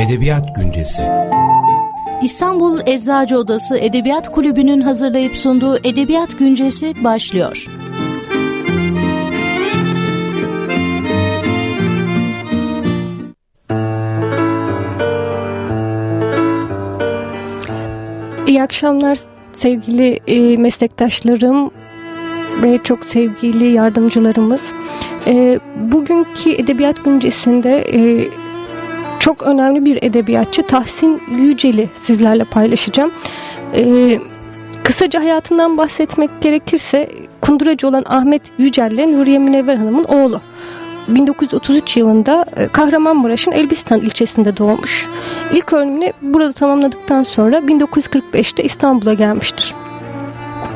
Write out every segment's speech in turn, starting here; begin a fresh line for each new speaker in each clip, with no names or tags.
Edebiyat Güncesi
İstanbul Eczacı Odası Edebiyat Kulübü'nün hazırlayıp sunduğu Edebiyat Güncesi başlıyor.
İyi akşamlar sevgili e, meslektaşlarım ve çok sevgili yardımcılarımız. E, bugünkü Edebiyat Güncesi'nde e, çok önemli bir edebiyatçı Tahsin Yücel'i sizlerle paylaşacağım. E, kısaca hayatından bahsetmek gerekirse kunduracı olan Ahmet Yücel ile Nuriye Münevver Hanım'ın oğlu. 1933 yılında e, Kahramanmaraş'ın Elbistan ilçesinde doğmuş. İlk öğrenimini burada tamamladıktan sonra 1945'te İstanbul'a gelmiştir.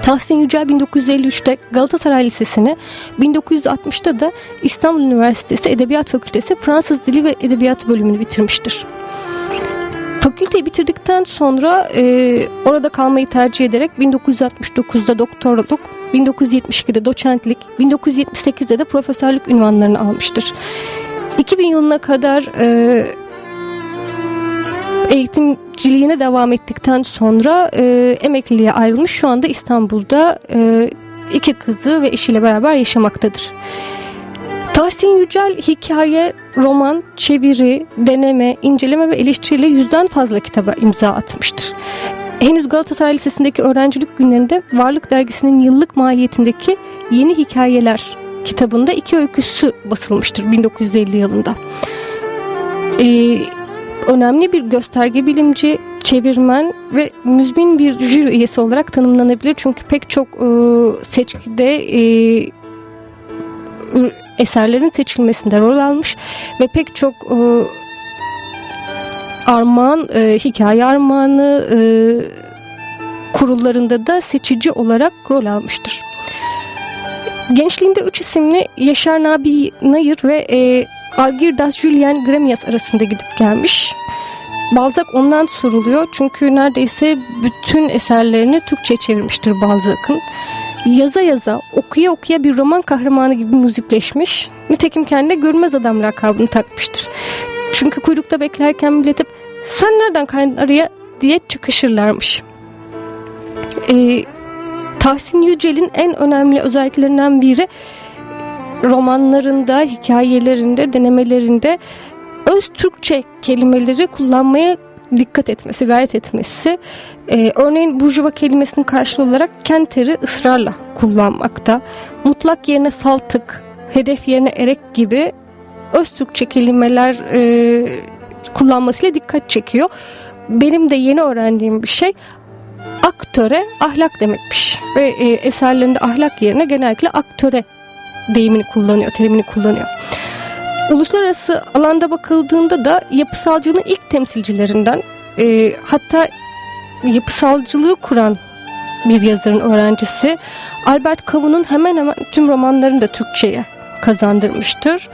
Tahsin Yücel 1953'te Galatasaray Lisesi'ni, 1960'da da İstanbul Üniversitesi Edebiyat Fakültesi Fransız Dili ve Edebiyatı bölümünü bitirmiştir. Fakülteyi bitirdikten sonra e, orada kalmayı tercih ederek 1969'da doktorluk, 1972'de doçentlik, 1978'de de profesörlük ünvanlarını almıştır. 2000 yılına kadar e, eğitimciliğine devam ettikten sonra e, emekliliğe ayrılmış. Şu anda İstanbul'da e, iki kızı ve eşiyle beraber yaşamaktadır. Tahsin Yücel hikaye, roman, çeviri, deneme, inceleme ve eleştiriyle yüzden fazla kitaba imza atmıştır. Henüz Galatasaray Lisesi'ndeki öğrencilik günlerinde Varlık Dergisi'nin yıllık mahiyetindeki Yeni Hikayeler kitabında iki öyküsü basılmıştır 1950 yılında. Ee, önemli bir gösterge bilimci, çevirmen ve müzmin bir jüri üyesi olarak tanımlanabilir. Çünkü pek çok e, seçkide e, eserlerin seçilmesinde rol almış ve pek çok e, armağan, e, hikaye armağanı e, kurullarında da seçici olarak rol almıştır. Gençliğinde üç isimli Yaşar Nabi Nayır ve e, Algirdas Julian Gremias arasında gidip gelmiş. Balzac ondan soruluyor çünkü neredeyse bütün eserlerini Türkçe çevirmiştir Balzac'ın. Yaza yaza, okuya okuya bir roman kahramanı gibi muzipleşmiş. Nitekim kendine görmez adam lakabını takmıştır. Çünkü kuyrukta beklerken millet sen nereden kaydın araya diye çıkışırlarmış. Ee, Tahsin Yücel'in en önemli özelliklerinden biri romanlarında, hikayelerinde, denemelerinde öz Türkçe kelimeleri kullanmaya dikkat etmesi, gayret etmesi. Ee, örneğin burjuva kelimesinin karşılığı olarak kenteri ısrarla kullanmakta. Mutlak yerine saltık, hedef yerine erek gibi öz Türkçe kelimeler e, kullanmasıyla dikkat çekiyor. Benim de yeni öğrendiğim bir şey aktöre ahlak demekmiş. Ve e, eserlerinde ahlak yerine genellikle aktöre deyimini kullanıyor, terimini kullanıyor. Uluslararası alanda bakıldığında da yapısalcılığın ilk temsilcilerinden e, hatta yapısalcılığı kuran bir yazarın öğrencisi Albert Camus'un hemen hemen tüm romanlarını da Türkçe'ye kazandırmıştır.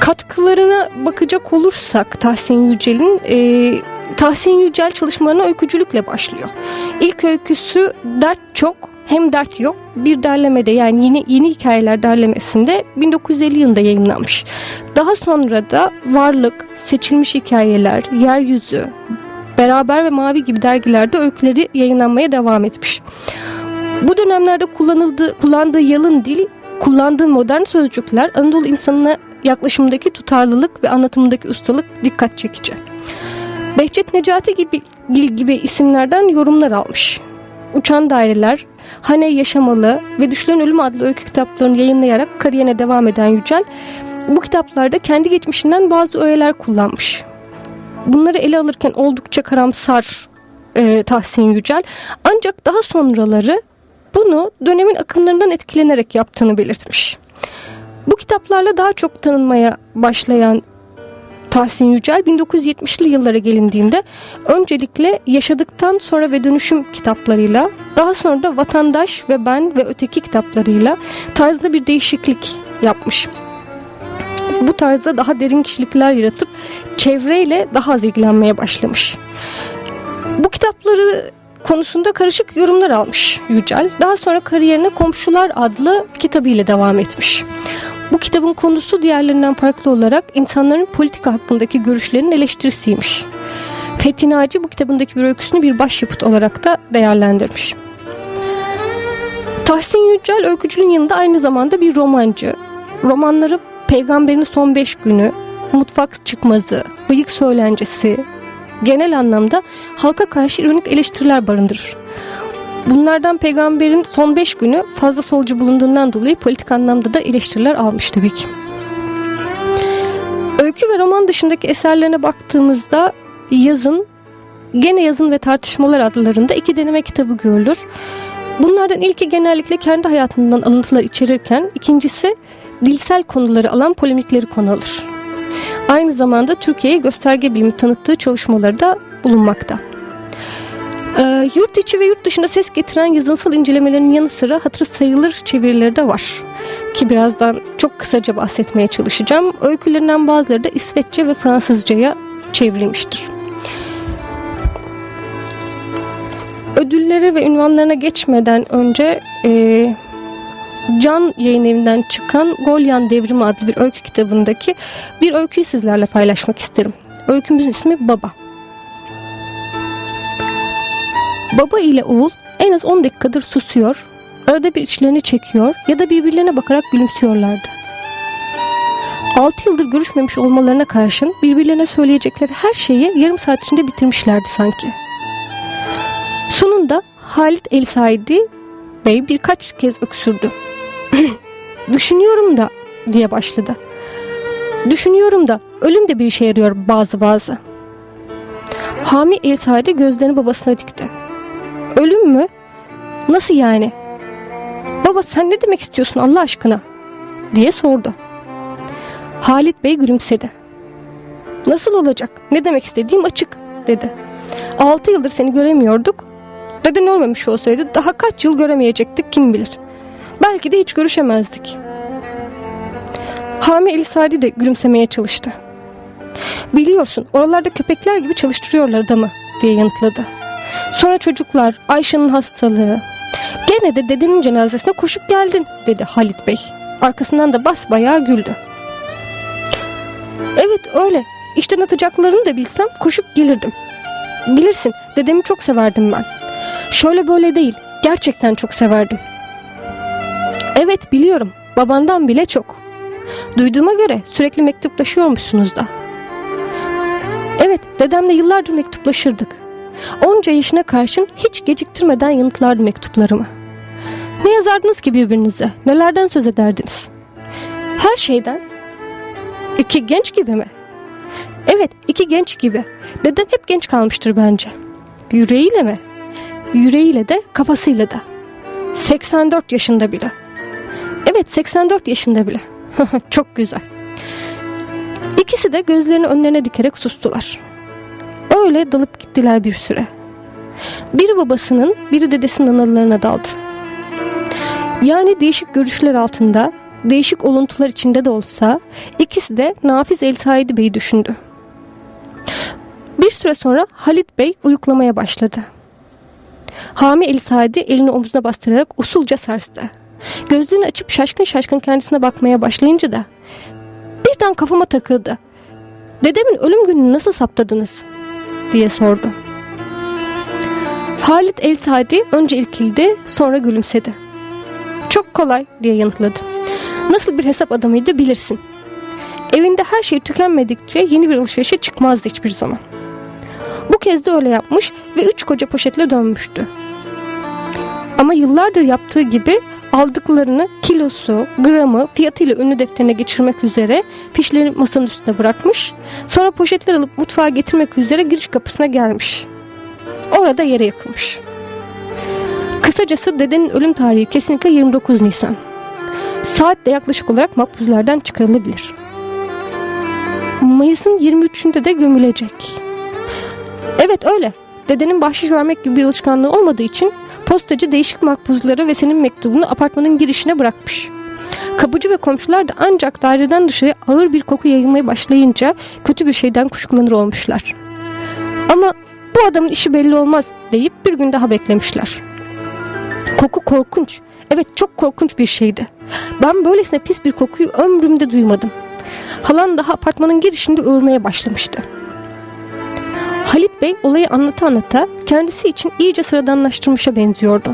Katkılarına bakacak olursak Tahsin Yücel'in e, Tahsin Yücel çalışmalarına öykücülükle başlıyor. İlk öyküsü Dert Çok hem dert yok bir derlemede yani yeni yeni hikayeler derlemesinde 1950 yılında yayınlanmış. Daha sonra da Varlık, Seçilmiş Hikayeler, Yeryüzü, Beraber ve Mavi gibi dergilerde öyküleri yayınlanmaya devam etmiş. Bu dönemlerde kullanıldığı, kullandığı yalın dil, kullandığı modern sözcükler Anadolu insanına yaklaşımdaki tutarlılık ve anlatımındaki ustalık dikkat çekici. Behçet Necati gibi, gibi isimlerden yorumlar almış. Uçan Daireler, Hane Yaşamalı ve Düşlerin Ölüm adlı öykü kitaplarını yayınlayarak kariyerine devam eden Yücel, bu kitaplarda kendi geçmişinden bazı öğeler kullanmış. Bunları ele alırken oldukça karamsar e, Tahsin Yücel, ancak daha sonraları bunu dönemin akımlarından etkilenerek yaptığını belirtmiş. Bu kitaplarla daha çok tanınmaya başlayan Tahsin Yücel 1970'li yıllara gelindiğinde öncelikle yaşadıktan sonra ve dönüşüm kitaplarıyla daha sonra da vatandaş ve ben ve öteki kitaplarıyla tarzda bir değişiklik yapmış. Bu tarzda daha derin kişilikler yaratıp çevreyle daha az ilgilenmeye başlamış. Bu kitapları konusunda karışık yorumlar almış Yücel. Daha sonra kariyerine Komşular adlı kitabıyla devam etmiş. Bu kitabın konusu diğerlerinden farklı olarak insanların politika hakkındaki görüşlerinin eleştirisiymiş. Fethi Naci bu kitabındaki bir öyküsünü bir başyapıt olarak da değerlendirmiş. Tahsin Yücel öykücülüğün yanında aynı zamanda bir romancı. Romanları Peygamberin Son Beş Günü, Mutfak Çıkmazı, Bıyık Söylencesi, genel anlamda halka karşı ironik eleştiriler barındırır. Bunlardan peygamberin son beş günü fazla solcu bulunduğundan dolayı politik anlamda da eleştiriler almış tabii ki. Öykü ve roman dışındaki eserlerine baktığımızda yazın, gene yazın ve tartışmalar adlarında iki deneme kitabı görülür. Bunlardan ilki genellikle kendi hayatından alıntılar içerirken ikincisi dilsel konuları alan polemikleri konu alır. Aynı zamanda Türkiye'ye gösterge bilimi tanıttığı çalışmaları da bulunmakta. Ee, yurt içi ve yurt dışında ses getiren yazınsal incelemelerinin yanı sıra hatırı sayılır çevirileri de var. Ki birazdan çok kısaca bahsetmeye çalışacağım. Öykülerinden bazıları da İsveççe ve Fransızcaya çevrilmiştir. Ödüllere ve ünvanlarına geçmeden önce e, Can yayın evinden çıkan Golyan Devrimi adlı bir öykü kitabındaki bir öyküyü sizlerle paylaşmak isterim. Öykümüzün ismi Baba. Baba ile oğul en az 10 dakikadır susuyor, arada bir içlerini çekiyor ya da birbirlerine bakarak gülümsüyorlardı. 6 yıldır görüşmemiş olmalarına karşın birbirlerine söyleyecekleri her şeyi yarım saat içinde bitirmişlerdi sanki. Sonunda Halit El Saidi Bey birkaç kez öksürdü. Düşünüyorum da diye başladı. Düşünüyorum da ölüm de bir işe yarıyor bazı bazı. Hami El Saidi gözlerini babasına dikti. Ölüm mü? Nasıl yani? Baba sen ne demek istiyorsun Allah aşkına? diye sordu. Halit Bey gülümsedi. Nasıl olacak? Ne demek istediğim açık dedi. Altı yıldır seni göremiyorduk. Deden ölmemiş olsaydı daha kaç yıl göremeyecektik kim bilir. Belki de hiç görüşemezdik. Hami Elisadi de gülümsemeye çalıştı. Biliyorsun oralarda köpekler gibi çalıştırıyorlar adamı diye yanıtladı. Sonra çocuklar, Ayşe'nin hastalığı. Gene de dedenin cenazesine koşup geldin dedi Halit Bey. Arkasından da bas bayağı güldü. Evet öyle. İşten atacaklarını da bilsem koşup gelirdim. Bilirsin dedemi çok severdim ben. Şöyle böyle değil. Gerçekten çok severdim. Evet biliyorum. Babandan bile çok. Duyduğuma göre sürekli mektuplaşıyormuşsunuz da. Evet dedemle yıllardır mektuplaşırdık. Onca yaşına karşın hiç geciktirmeden yanıtlardı mektuplarımı. Ne yazardınız ki birbirinize? Nelerden söz ederdiniz? Her şeyden. İki genç gibi mi? Evet, iki genç gibi. Dedem hep genç kalmıştır bence. Yüreğiyle mi? Yüreğiyle de, kafasıyla da. 84 yaşında bile. Evet, 84 yaşında bile. Çok güzel. İkisi de gözlerini önlerine dikerek sustular. Öyle dalıp gittiler bir süre. Biri babasının, biri dedesinin anılarına daldı. Yani değişik görüşler altında, değişik oluntular içinde de olsa ikisi de Nafiz El Said Bey'i düşündü. Bir süre sonra Halit Bey uyuklamaya başladı. Hami El Said'i elini omzuna bastırarak usulca sarstı. Gözlerini açıp şaşkın şaşkın kendisine bakmaya başlayınca da birden kafama takıldı. Dedemin ölüm gününü nasıl saptadınız? Diye sordu. Halit El Sadi önce irkildi sonra gülümsedi. Çok kolay diye yanıtladı. Nasıl bir hesap adamıydı bilirsin. Evinde her şey tükenmedikçe yeni bir alışverişe çıkmazdı hiçbir zaman. Bu kez de öyle yapmış ve üç koca poşetle dönmüştü. Ama yıllardır yaptığı gibi aldıklarını kilosu, gramı, fiyatıyla ünlü defterine geçirmek üzere fişleri masanın üstüne bırakmış. Sonra poşetler alıp mutfağa getirmek üzere giriş kapısına gelmiş. Orada yere yakılmış. Kısacası dedenin ölüm tarihi kesinlikle 29 Nisan. Saat de yaklaşık olarak makbuzlardan çıkarılabilir. Mayıs'ın 23'ünde de gömülecek. Evet öyle. Dedenin bahşiş vermek gibi bir alışkanlığı olmadığı için Postacı değişik makbuzları ve senin mektubunu apartmanın girişine bırakmış. Kapıcı ve komşular da ancak daireden dışarı ağır bir koku yayılmaya başlayınca kötü bir şeyden kuşkulanır olmuşlar. Ama bu adamın işi belli olmaz deyip bir gün daha beklemişler. Koku korkunç. Evet çok korkunç bir şeydi. Ben böylesine pis bir kokuyu ömrümde duymadım. Halan daha apartmanın girişinde öğürmeye başlamıştı. Halit Bey olayı anlata anlata kendisi için iyice sıradanlaştırmışa benziyordu.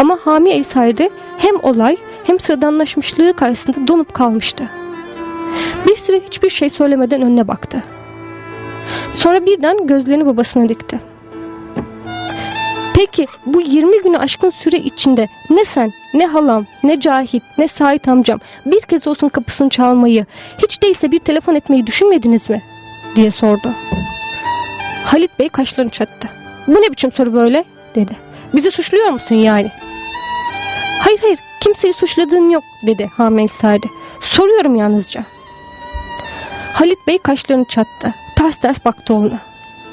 Ama Hami El Said'i hem olay hem sıradanlaşmışlığı karşısında donup kalmıştı. Bir süre hiçbir şey söylemeden önüne baktı. Sonra birden gözlerini babasına dikti. Peki bu 20 günü aşkın süre içinde ne sen, ne halam, ne Cahit, ne Sait amcam bir kez olsun kapısını çalmayı, hiç değilse bir telefon etmeyi düşünmediniz mi? diye sordu. Halit Bey kaşlarını çattı. Bu ne biçim soru böyle? dedi. Bizi suçluyor musun yani? Hayır hayır kimseyi suçladığın yok dedi Hamel Sade. Soruyorum yalnızca. Halit Bey kaşlarını çattı. Ters ters baktı oğluna.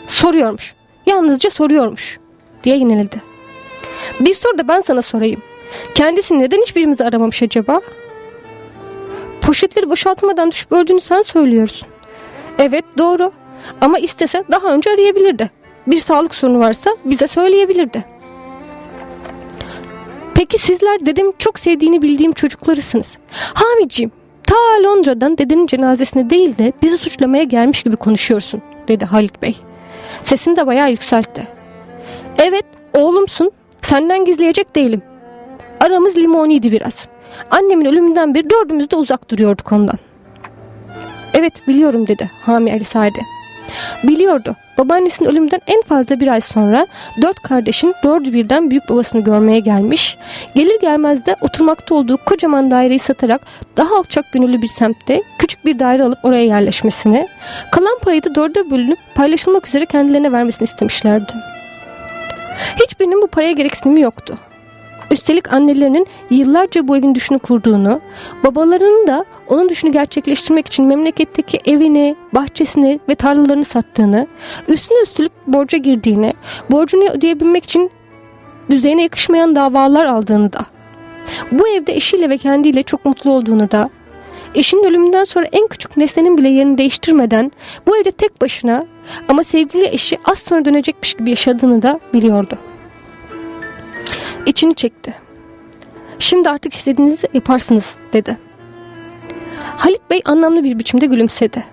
Soruyormuş. Yalnızca soruyormuş diye yenildi. Bir soru da ben sana sorayım. Kendisi neden hiçbirimizi aramamış acaba? Poşetleri boşaltmadan düşüp öldüğünü sen söylüyorsun. Evet doğru. Ama istese daha önce arayabilirdi. Bir sağlık sorunu varsa bize söyleyebilirdi. Peki sizler dedem çok sevdiğini bildiğim çocuklarısınız. Hamiciğim ta Londra'dan dedenin cenazesine değil de bizi suçlamaya gelmiş gibi konuşuyorsun dedi Halit Bey. Sesini de bayağı yükseltti. Evet oğlumsun senden gizleyecek değilim. Aramız limoniydi biraz. Annemin ölümünden beri dördümüz de uzak duruyorduk ondan. Evet biliyorum dedi Hami Ali Sade. Biliyordu. Babaannesinin ölümünden en fazla bir ay sonra dört kardeşin dördü birden büyük babasını görmeye gelmiş. Gelir gelmez de oturmakta olduğu kocaman daireyi satarak daha alçak gönüllü bir semtte küçük bir daire alıp oraya yerleşmesini, kalan parayı da dörde bölünüp paylaşılmak üzere kendilerine vermesini istemişlerdi. Hiçbirinin bu paraya gereksinimi yoktu. Üstelik annelerinin yıllarca bu evin düşünü kurduğunu, babalarının da onun düşünü gerçekleştirmek için memleketteki evini, bahçesini ve tarlalarını sattığını, üstüne üstlük borca girdiğini, borcunu ödeyebilmek için düzeyine yakışmayan davalar aldığını da, bu evde eşiyle ve kendiyle çok mutlu olduğunu da, eşinin ölümünden sonra en küçük nesnenin bile yerini değiştirmeden bu evde tek başına ama sevgili eşi az sonra dönecekmiş gibi yaşadığını da biliyordu. İçini çekti. Şimdi artık istediğinizi yaparsınız dedi. Halit Bey anlamlı bir biçimde gülümsedi.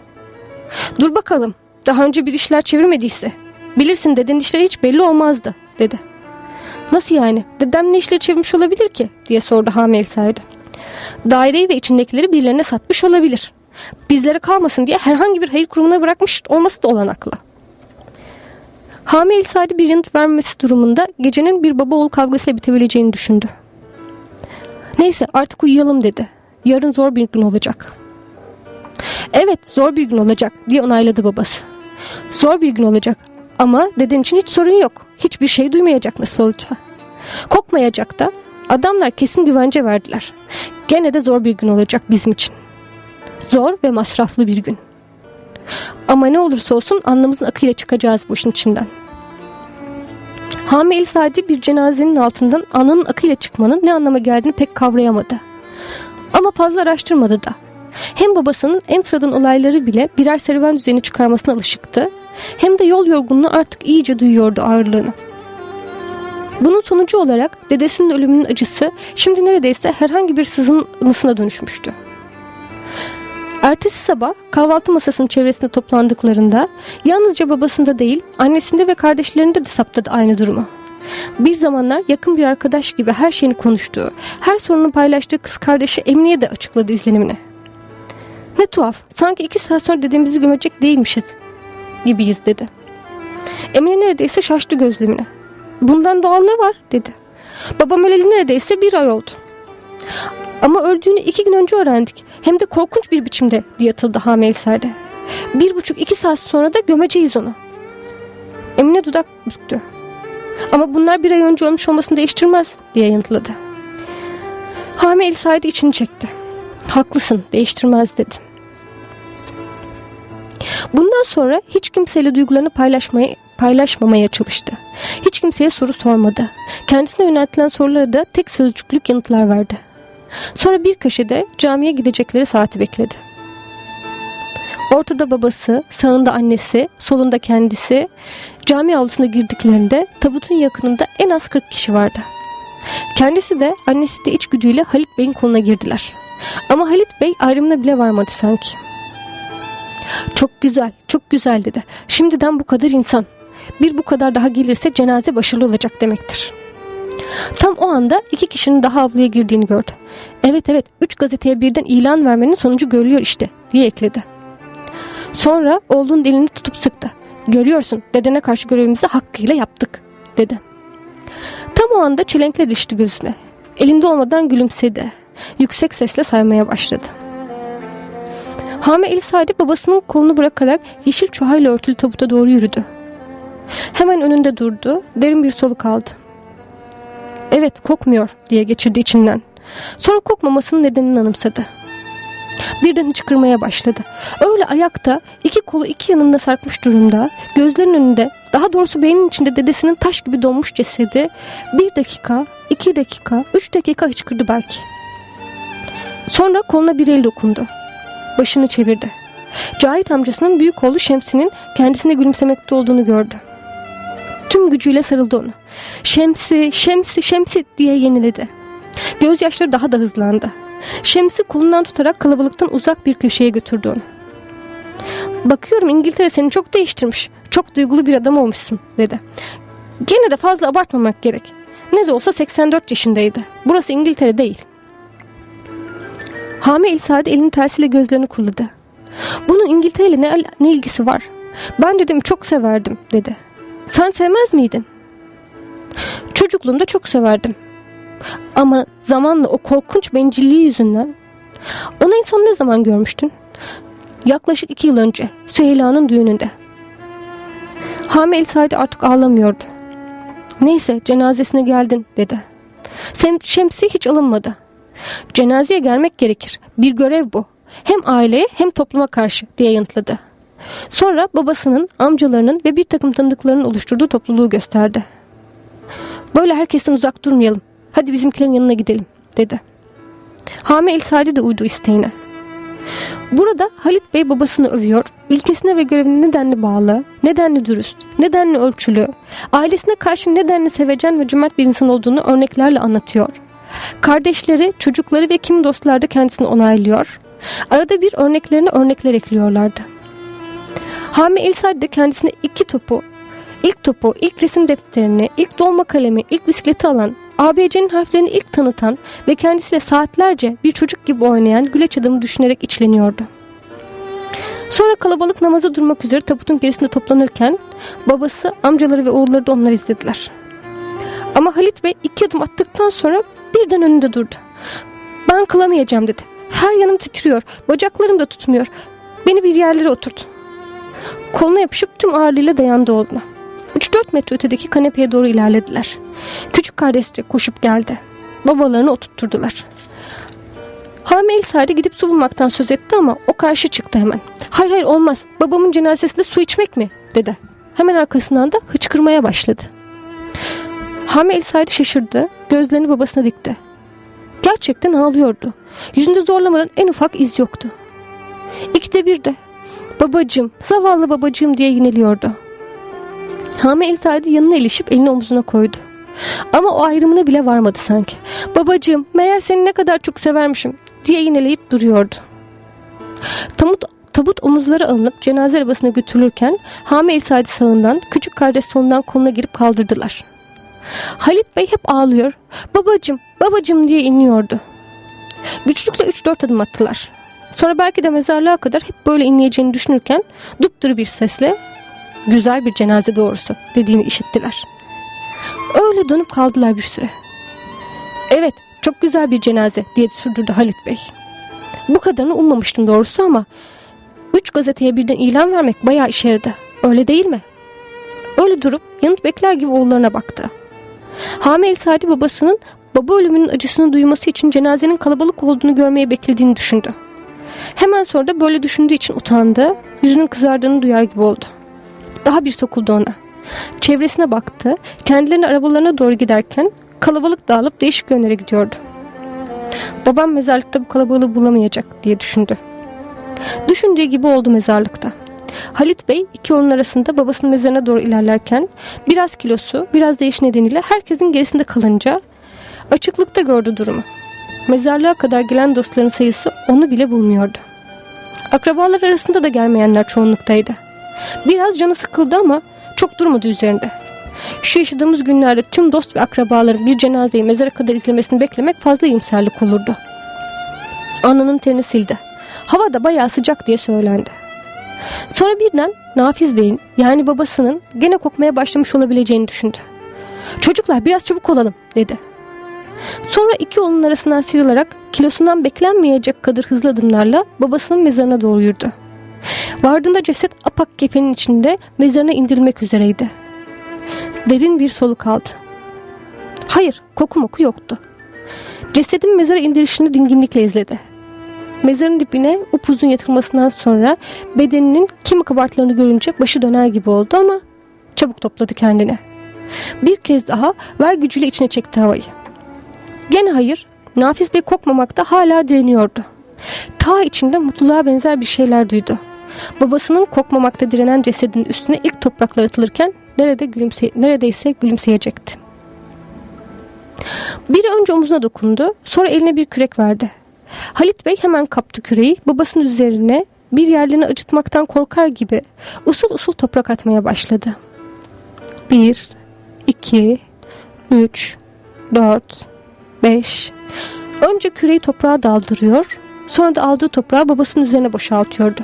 Dur bakalım daha önce bir işler çevirmediyse. Bilirsin deden işleri hiç belli olmazdı dedi. Nasıl yani? Dedem ne işleri çevirmiş olabilir ki? diye sordu Hamil Said. Daireyi ve içindekileri birilerine satmış olabilir. Bizlere kalmasın diye herhangi bir hayır kurumuna bırakmış olması da olanaklı. Hami El Sadi bir yanıt vermesi durumunda gecenin bir baba oğul kavgasıyla bitebileceğini düşündü. Neyse artık uyuyalım dedi. Yarın zor bir gün olacak. Evet zor bir gün olacak diye onayladı babası. Zor bir gün olacak ama deden için hiç sorun yok. Hiçbir şey duymayacak nasıl olacak. Kokmayacak da adamlar kesin güvence verdiler. Gene de zor bir gün olacak bizim için. Zor ve masraflı bir gün. Ama ne olursa olsun anlamızın akıyla çıkacağız bu işin içinden. Hami El Sadi bir cenazenin altından ananın akıyla çıkmanın ne anlama geldiğini pek kavrayamadı. Ama fazla araştırmadı da. Hem babasının en sıradan olayları bile birer serüven düzeni çıkarmasına alışıktı. Hem de yol yorgunluğu artık iyice duyuyordu ağırlığını. Bunun sonucu olarak dedesinin ölümünün acısı şimdi neredeyse herhangi bir sızıntısına dönüşmüştü. Ertesi sabah kahvaltı masasının çevresinde toplandıklarında yalnızca babasında değil annesinde ve kardeşlerinde de saptadı aynı durumu. Bir zamanlar yakın bir arkadaş gibi her şeyini konuştuğu, her sorunu paylaştığı kız kardeşi Emine'ye de açıkladı izlenimini. Ne tuhaf, sanki iki saat sonra dedemizi gömecek değilmişiz gibiyiz dedi. Emine neredeyse şaştı gözlemine. Bundan doğal ne var dedi. Babam öleli neredeyse bir ay oldu. Ama öldüğünü iki gün önce öğrendik. Hem de korkunç bir biçimde diye atıldı Hamelsade. Bir buçuk iki saat sonra da gömeceğiz onu. Emine dudak büktü. Ama bunlar bir ay önce ölmüş olmasını değiştirmez diye yanıtladı. Hami El içini çekti. Haklısın değiştirmez dedi. Bundan sonra hiç kimseyle duygularını paylaşmayı, paylaşmamaya çalıştı. Hiç kimseye soru sormadı. Kendisine yöneltilen sorulara da tek sözcüklük yanıtlar verdi. Sonra bir köşede camiye gidecekleri saati bekledi. Ortada babası, sağında annesi, solunda kendisi. Cami avlusuna girdiklerinde tabutun yakınında en az 40 kişi vardı. Kendisi de annesi de içgüdüyle Halit Bey'in koluna girdiler. Ama Halit Bey ayrımına bile varmadı sanki. Çok güzel, çok güzel dedi. Şimdiden bu kadar insan. Bir bu kadar daha gelirse cenaze başarılı olacak demektir. Tam o anda iki kişinin daha avluya girdiğini gördü. Evet evet, üç gazeteye birden ilan vermenin sonucu görülüyor işte diye ekledi. Sonra oğlunun elini tutup sıktı. Görüyorsun dedene karşı görevimizi hakkıyla yaptık dedi. Tam o anda çelenkler ilişti gözüne. Elinde olmadan gülümsedi. Yüksek sesle saymaya başladı. Hame El Sadi babasının kolunu bırakarak yeşil çuhayla örtülü tabuta doğru yürüdü. Hemen önünde durdu. Derin bir soluk aldı. Evet kokmuyor diye geçirdi içinden. Sonra kokmamasının nedenini anımsadı. Birden hıçkırmaya başladı. Öyle ayakta iki kolu iki yanında sarkmış durumda gözlerinin önünde daha doğrusu beynin içinde dedesinin taş gibi donmuş cesedi bir dakika, iki dakika, üç dakika hıçkırdı belki. Sonra koluna bir el dokundu. Başını çevirdi. Cahit amcasının büyük oğlu Şemsi'nin kendisine gülümsemekte olduğunu gördü. Tüm gücüyle sarıldı onu. Şemsi, Şemsi, Şemsi diye yeniledi. Gözyaşları daha da hızlandı. Şemsi kolundan tutarak kalabalıktan uzak bir köşeye götürdü onu. Bakıyorum İngiltere seni çok değiştirmiş. Çok duygulu bir adam olmuşsun dedi. Gene de fazla abartmamak gerek. Ne de olsa 84 yaşındaydı. Burası İngiltere değil. Hame İlsade elini tersiyle gözlerini kuruladı. Bunun İngiltere ile ne, ne ilgisi var? Ben dedim çok severdim dedi. Sen sevmez miydin? Çocukluğumda çok severdim. Ama zamanla o korkunç bencilliği yüzünden onu en son ne zaman görmüştün? Yaklaşık iki yıl önce Süheyla'nın düğününde. Hame El Said artık ağlamıyordu. Neyse cenazesine geldin dedi. Sem Şemsi hiç alınmadı. Cenazeye gelmek gerekir. Bir görev bu. Hem aileye hem topluma karşı diye yanıtladı. Sonra babasının, amcalarının ve bir takım tanıdıklarının oluşturduğu topluluğu gösterdi. Böyle herkesten uzak durmayalım. Hadi bizimkilerin yanına gidelim dedi. Hame El Sadi de uydu isteğine. Burada Halit Bey babasını övüyor, ülkesine ve görevine nedenli bağlı, nedenli dürüst, nedenli ölçülü, ailesine karşı nedenli sevecen ve cömert bir insan olduğunu örneklerle anlatıyor. Kardeşleri, çocukları ve kim dostlar da kendisini onaylıyor. Arada bir örneklerine örnekler ekliyorlardı. Hami El de kendisine iki topu, ilk topu, ilk resim defterini, ilk dolma kalemi, ilk bisikleti alan, ABC'nin harflerini ilk tanıtan ve kendisiyle saatlerce bir çocuk gibi oynayan güleç adamı düşünerek içleniyordu. Sonra kalabalık namaza durmak üzere tabutun gerisinde toplanırken babası, amcaları ve oğulları da onları izlediler. Ama Halit Bey iki adım attıktan sonra birden önünde durdu. Ben kılamayacağım dedi. Her yanım titriyor, bacaklarım da tutmuyor. Beni bir yerlere oturt. Koluna yapışıp tüm ağırlığıyla dayandı oğluna. 3-4 metre ötedeki kanepeye doğru ilerlediler. Küçük kardeş de koşup geldi. Babalarını oturtturdular. Hamile Sade gidip su bulmaktan söz etti ama o karşı çıktı hemen. Hayır hayır olmaz babamın cenazesinde su içmek mi dedi. Hemen arkasından da hıçkırmaya başladı. Hamile Sade şaşırdı gözlerini babasına dikti. Gerçekten ağlıyordu. Yüzünde zorlamadan en ufak iz yoktu. İkide bir de babacım zavallı babacım diye yineliyordu. Hame El Sadi yanına ilişip elini omzuna koydu. Ama o ayrımına bile varmadı sanki. Babacığım meğer seni ne kadar çok severmişim diye yineleyip duruyordu. Tabut, tabut omuzları alınıp cenaze arabasına götürülürken Hame El Sadi sağından küçük kardeş sonundan koluna girip kaldırdılar. Halit Bey hep ağlıyor. Babacım, babacım diye inliyordu. Güçlükle 3-4 adım attılar. Sonra belki de mezarlığa kadar hep böyle inleyeceğini düşünürken dupduru bir sesle güzel bir cenaze doğrusu dediğini işittiler. Öyle donup kaldılar bir süre. Evet çok güzel bir cenaze diye sürdürdü Halit Bey. Bu kadarını ummamıştım doğrusu ama üç gazeteye birden ilan vermek bayağı işe yaradı. Öyle değil mi? Öyle durup yanıt bekler gibi oğullarına baktı. Hamil Sadi babasının baba ölümünün acısını duyması için cenazenin kalabalık olduğunu görmeye beklediğini düşündü. Hemen sonra da böyle düşündüğü için utandı, yüzünün kızardığını duyar gibi oldu. Daha bir sokuldu ona. Çevresine baktı, kendilerini arabalarına doğru giderken kalabalık dağılıp değişik yönlere gidiyordu. Babam mezarlıkta bu kalabalığı bulamayacak diye düşündü. Düşündüğü gibi oldu mezarlıkta. Halit Bey iki yolun arasında babasının mezarına doğru ilerlerken biraz kilosu biraz değiş nedeniyle herkesin gerisinde kalınca Açıklıkta gördü durumu. Mezarlığa kadar gelen dostların sayısı onu bile bulmuyordu. Akrabalar arasında da gelmeyenler çoğunluktaydı. Biraz canı sıkıldı ama çok durmadı üzerinde. Şu yaşadığımız günlerde tüm dost ve akrabaların bir cenazeyi mezara kadar izlemesini beklemek fazla iyimserlik olurdu. Ananın terini sildi. Hava da bayağı sıcak diye söylendi. Sonra birden Nafiz Bey'in yani babasının gene kokmaya başlamış olabileceğini düşündü. Çocuklar biraz çabuk olalım dedi. Sonra iki oğlunun arasından sıyrılarak kilosundan beklenmeyecek kadar hızlı adımlarla babasının mezarına doğru yürüdü. Vardığında ceset apak kefenin içinde mezarına indirilmek üzereydi. Derin bir soluk aldı. Hayır, koku moku yoktu. Cesedin mezara indirilişini dinginlikle izledi. Mezarın dibine upuzun yatırılmasından sonra bedeninin kimi kabartlarını görünce başı döner gibi oldu ama çabuk topladı kendini. Bir kez daha ver gücüyle içine çekti havayı. Gene hayır, Nafiz Bey kokmamakta hala direniyordu. Ta içinde mutluluğa benzer bir şeyler duydu. Babasının kokmamakta direnen cesedin üstüne ilk topraklar atılırken nerede gülümse neredeyse gülümseyecekti. Biri önce omuzuna dokundu, sonra eline bir kürek verdi. Halit Bey hemen kaptı küreği, babasının üzerine bir yerlerini acıtmaktan korkar gibi usul usul toprak atmaya başladı. Bir, iki, üç, dört, beş. Önce küreği toprağa daldırıyor, sonra da aldığı toprağı babasının üzerine boşaltıyordu.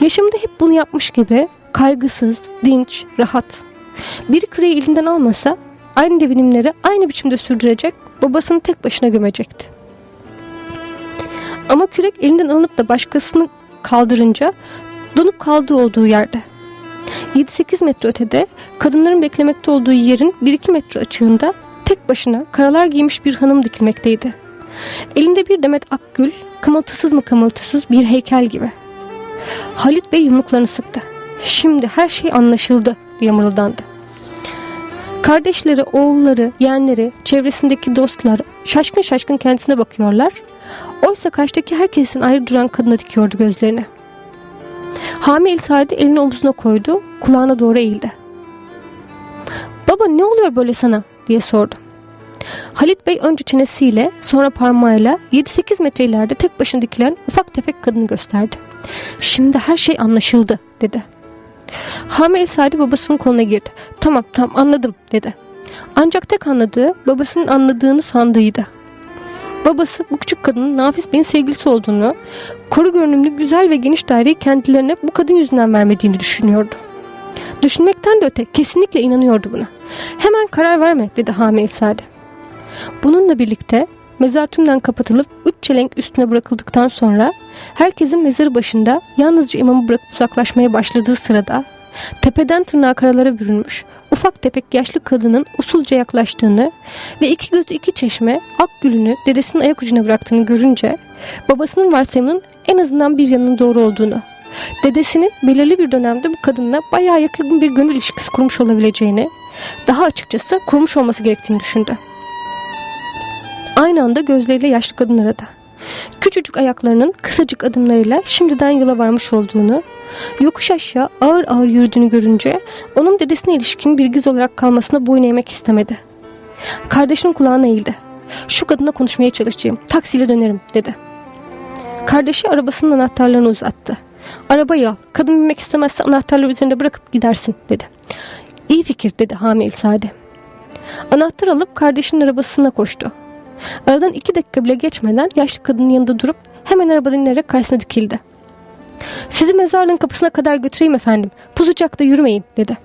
Yaşamda hep bunu yapmış gibi kaygısız, dinç, rahat. Bir küreği elinden almasa aynı devinimleri aynı biçimde sürdürecek, babasını tek başına gömecekti. Ama kürek elinden alınıp da başkasını kaldırınca donup kaldığı olduğu yerde. 7-8 metre ötede kadınların beklemekte olduğu yerin 1-2 metre açığında tek başına karalar giymiş bir hanım dikilmekteydi. Elinde bir demet akgül, kımıltısız mı kımıltısız bir heykel gibi. Halit Bey yumruklarını sıktı. Şimdi her şey anlaşıldı diye mırıldandı. Kardeşleri, oğulları, yeğenleri, çevresindeki dostlar şaşkın şaşkın kendisine bakıyorlar. Oysa karşıdaki herkesin ayrı duran kadına dikiyordu gözlerini. Hami El Sadi elini omzuna koydu, kulağına doğru eğildi. Baba ne oluyor böyle sana diye sordu. Halit Bey önce çenesiyle sonra parmağıyla 7-8 metre ileride tek başına dikilen ufak tefek kadını gösterdi. Şimdi her şey anlaşıldı dedi. Hami El Sadi babasının koluna girdi. Tamam tamam anladım dedi. Ancak tek anladığı babasının anladığını sandığıydı. Babası bu küçük kadının Nafiz Bey'in sevgilisi olduğunu, koru görünümlü güzel ve geniş daireyi kendilerine bu kadın yüzünden vermediğini düşünüyordu. Düşünmekten de öte kesinlikle inanıyordu buna. Hemen karar verme dedi Hami Elsade. Bununla birlikte mezar tümden kapatılıp üç çelenk üstüne bırakıldıktan sonra herkesin mezarı başında yalnızca imamı bırakıp uzaklaşmaya başladığı sırada tepeden tırnağa karalara bürünmüş ufak tefek yaşlı kadının usulca yaklaştığını ve iki gözü iki çeşme ak gülünü dedesinin ayak ucuna bıraktığını görünce babasının varsayımının en azından bir yanının doğru olduğunu dedesinin belirli bir dönemde bu kadınla bayağı yakın bir gönül ilişkisi kurmuş olabileceğini daha açıkçası kurmuş olması gerektiğini düşündü. Aynı anda gözleriyle yaşlı kadın aradı. Küçücük ayaklarının kısacık adımlarıyla şimdiden yola varmış olduğunu, yokuş aşağı ağır ağır yürüdüğünü görünce onun dedesine ilişkin bir giz olarak kalmasına boyun eğmek istemedi. Kardeşinin kulağına eğildi. Şu kadına konuşmaya çalışacağım. Taksiyle dönerim dedi. Kardeşi arabasının anahtarlarını uzattı. Arabayı al. Kadın binmek istemezse anahtarları üzerinde bırakıp gidersin dedi. İyi fikir dedi Hamil Sade. Anahtar alıp kardeşinin arabasına koştu. Aradan iki dakika bile geçmeden yaşlı kadının yanında durup hemen arabadan inerek karşısına dikildi. Sizi mezarlığın kapısına kadar götüreyim efendim. Pusucakta yürümeyin dedi.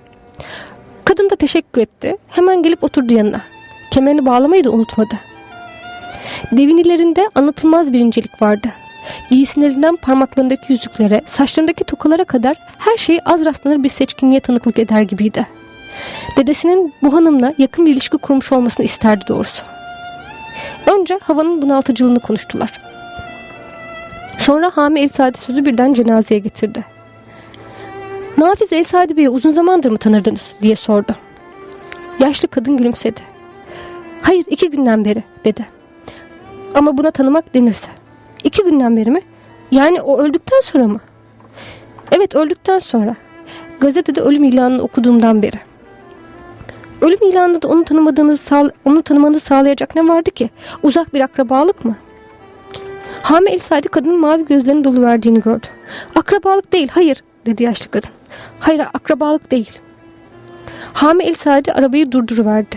Kadın da teşekkür etti. Hemen gelip oturdu yanına. Kemerini bağlamayı da unutmadı. Devinilerinde anlatılmaz bir incelik vardı. Giysinlerinden parmaklarındaki yüzüklere, saçlarındaki tokalara kadar her şey az rastlanır bir seçkinliğe tanıklık eder gibiydi. Dedesinin bu hanımla yakın bir ilişki kurmuş olmasını isterdi doğrusu. Önce havanın bunaltıcılığını konuştular. Sonra Hami El Sadi sözü birden cenazeye getirdi. Nafiz El Sadi Bey'i uzun zamandır mı tanırdınız diye sordu. Yaşlı kadın gülümsedi. Hayır iki günden beri dedi. Ama buna tanımak denirse. İki günden beri mi? Yani o öldükten sonra mı? Evet öldükten sonra. Gazetede ölüm ilanını okuduğumdan beri. Ölüm ilanında da onu tanımadığınızı sağ, onu tanımanızı sağlayacak ne vardı ki? Uzak bir akrabalık mı? Hame El Sadi kadının mavi gözlerinin dolu verdiğini gördü. Akrabalık değil, hayır dedi yaşlı kadın. Hayır akrabalık değil. Hame El Sadi arabayı durduruverdi.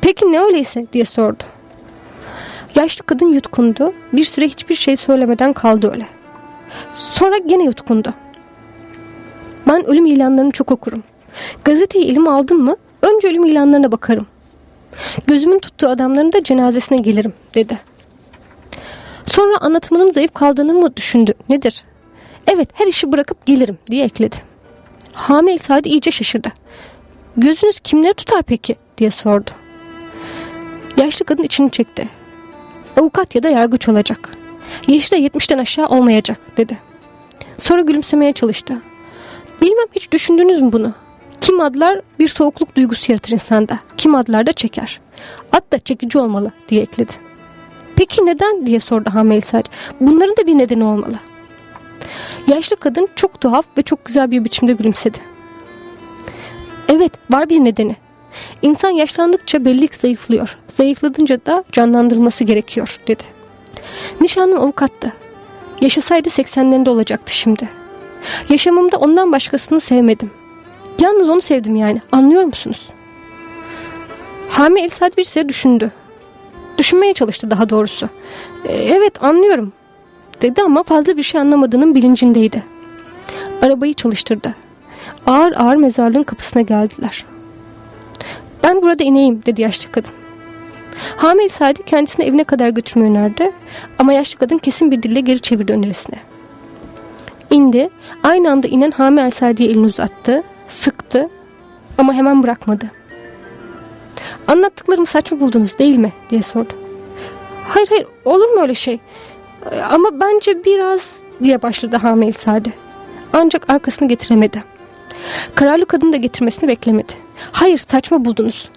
Peki ne öyleyse diye sordu. Yaşlı kadın yutkundu. Bir süre hiçbir şey söylemeden kaldı öyle. Sonra gene yutkundu. Ben ölüm ilanlarını çok okurum. Gazeteyi elime aldım mı önce ölüm ilanlarına bakarım. Gözümün tuttuğu adamların da cenazesine gelirim dedi. Sonra anlatımının zayıf kaldığını mı düşündü? Nedir? Evet her işi bırakıp gelirim diye ekledi. Hamil Sadi iyice şaşırdı. Gözünüz kimleri tutar peki diye sordu. Yaşlı kadın içini çekti. Avukat ya da yargıç olacak. Yaşı da yetmişten aşağı olmayacak dedi. Sonra gülümsemeye çalıştı. Bilmem hiç düşündünüz mü bunu? Kim adlar bir soğukluk duygusu yaratır insanda. Kim adlar da çeker. Ad da çekici olmalı diye ekledi. Peki neden diye sordu Hamel Sari. Bunların da bir nedeni olmalı. Yaşlı kadın çok tuhaf ve çok güzel bir biçimde gülümsedi. Evet var bir nedeni. İnsan yaşlandıkça bellik zayıflıyor. Zayıfladınca da canlandırılması gerekiyor dedi. Nişanlım avukattı. Yaşasaydı 80'lerinde olacaktı şimdi. Yaşamımda ondan başkasını sevmedim. Yalnız onu sevdim yani. Anlıyor musunuz? Hami Elsad bir süre düşündü. Düşünmeye çalıştı daha doğrusu. E, evet anlıyorum dedi ama fazla bir şey anlamadığının bilincindeydi. Arabayı çalıştırdı. Ağır ağır mezarlığın kapısına geldiler. Ben burada ineyim dedi yaşlı kadın. Hamil Sadi kendisini evine kadar götürmeyi önerdi ama yaşlı kadın kesin bir dille geri çevirdi önerisini. İndi, aynı anda inen Hamil Sadi'ye elini uzattı, sıktı ama hemen bırakmadı. Anlattıklarımı saçma buldunuz değil mi diye sordu. Hayır hayır olur mu öyle şey? Ama bence biraz diye başladı Hamil Sadi. Ancak arkasını getiremedi. Kararlı kadını da getirmesini beklemedi. Hayır saçma buldunuz.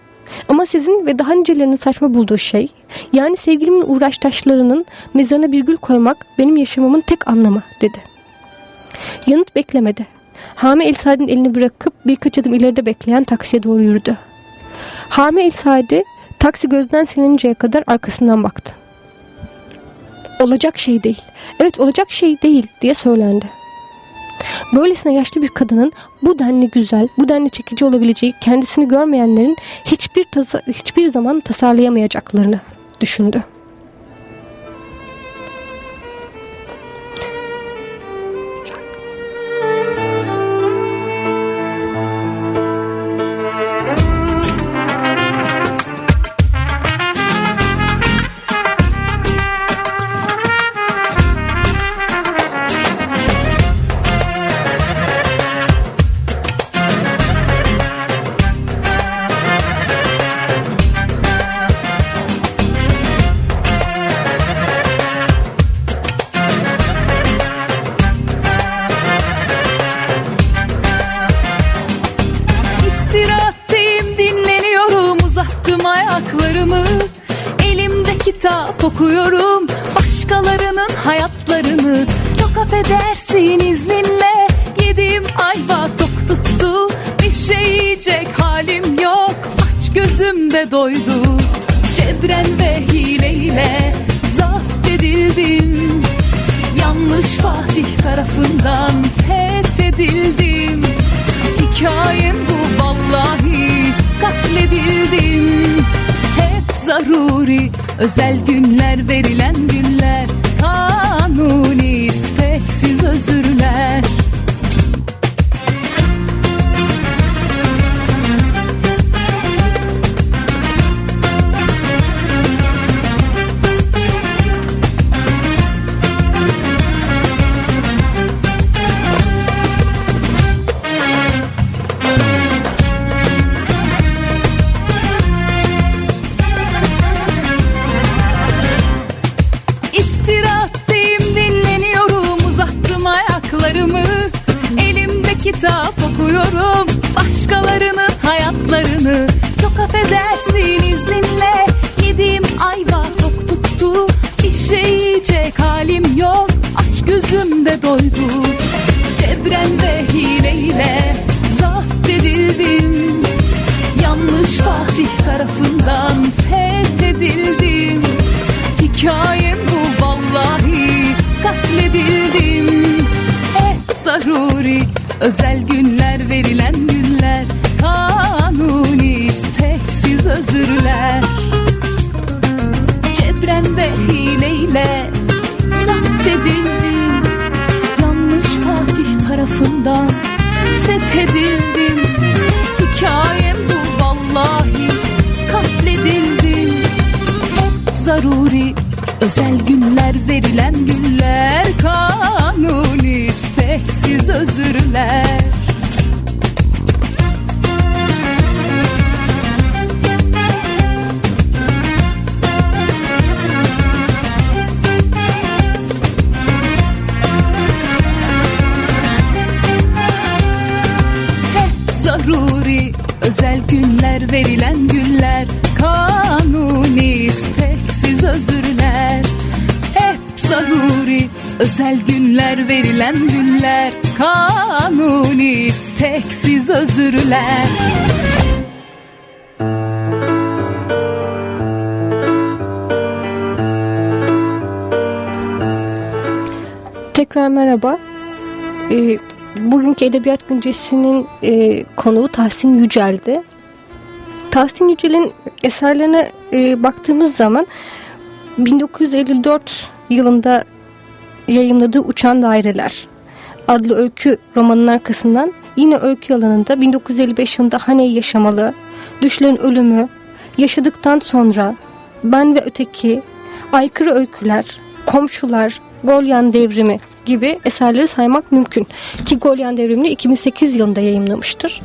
Ama sizin ve daha nicelerinin saçma bulduğu şey, yani sevgilimin uğraştaşlarının mezarına bir gül koymak benim yaşamımın tek anlamı dedi. Yanıt beklemedi. Hame El Saad'in elini bırakıp birkaç adım ileride bekleyen taksiye doğru yürüdü. Hame El Saad'i taksi gözden silinceye kadar arkasından baktı. Olacak şey değil. Evet olacak şey değil diye söylendi. Böylesine yaşlı bir kadının bu denli güzel, bu denli çekici olabileceği kendisini görmeyenlerin hiçbir, hiçbir zaman tasarlayamayacaklarını düşündü.
Zaruri Özel günler verilen günler Kanuni isteksiz özürler doydu. Cebren ve hileyle zapt edildim. Yanlış Fatih tarafından fethedildim Hikayem bu vallahi katledildim. Eh zaruri özel günler verilen gün. Fethedildim Hikayem bu vallahi Katledildim. Hep zaruri Özel günler verilen günler Kanuni isteksiz özürler verilen günler Kanuni isteksiz özürler Hep zaruri özel günler verilen günler Kanuni isteksiz özürler
Tekrar merhaba. Ee, bugünkü Edebiyat Güncesi'nin e, konuğu Tahsin Yücel'di. Tahsin Yücel'in eserlerine e, baktığımız zaman 1954 yılında yayınladığı Uçan Daireler adlı öykü romanının arkasından yine öykü alanında 1955 yılında Hane Yaşamalı, Düşlerin Ölümü, Yaşadıktan Sonra, Ben ve Öteki, Aykırı Öyküler, Komşular, Golyan Devrimi gibi eserleri saymak mümkün. Ki Golyan Devrimi'ni 2008 yılında yayınlamıştır.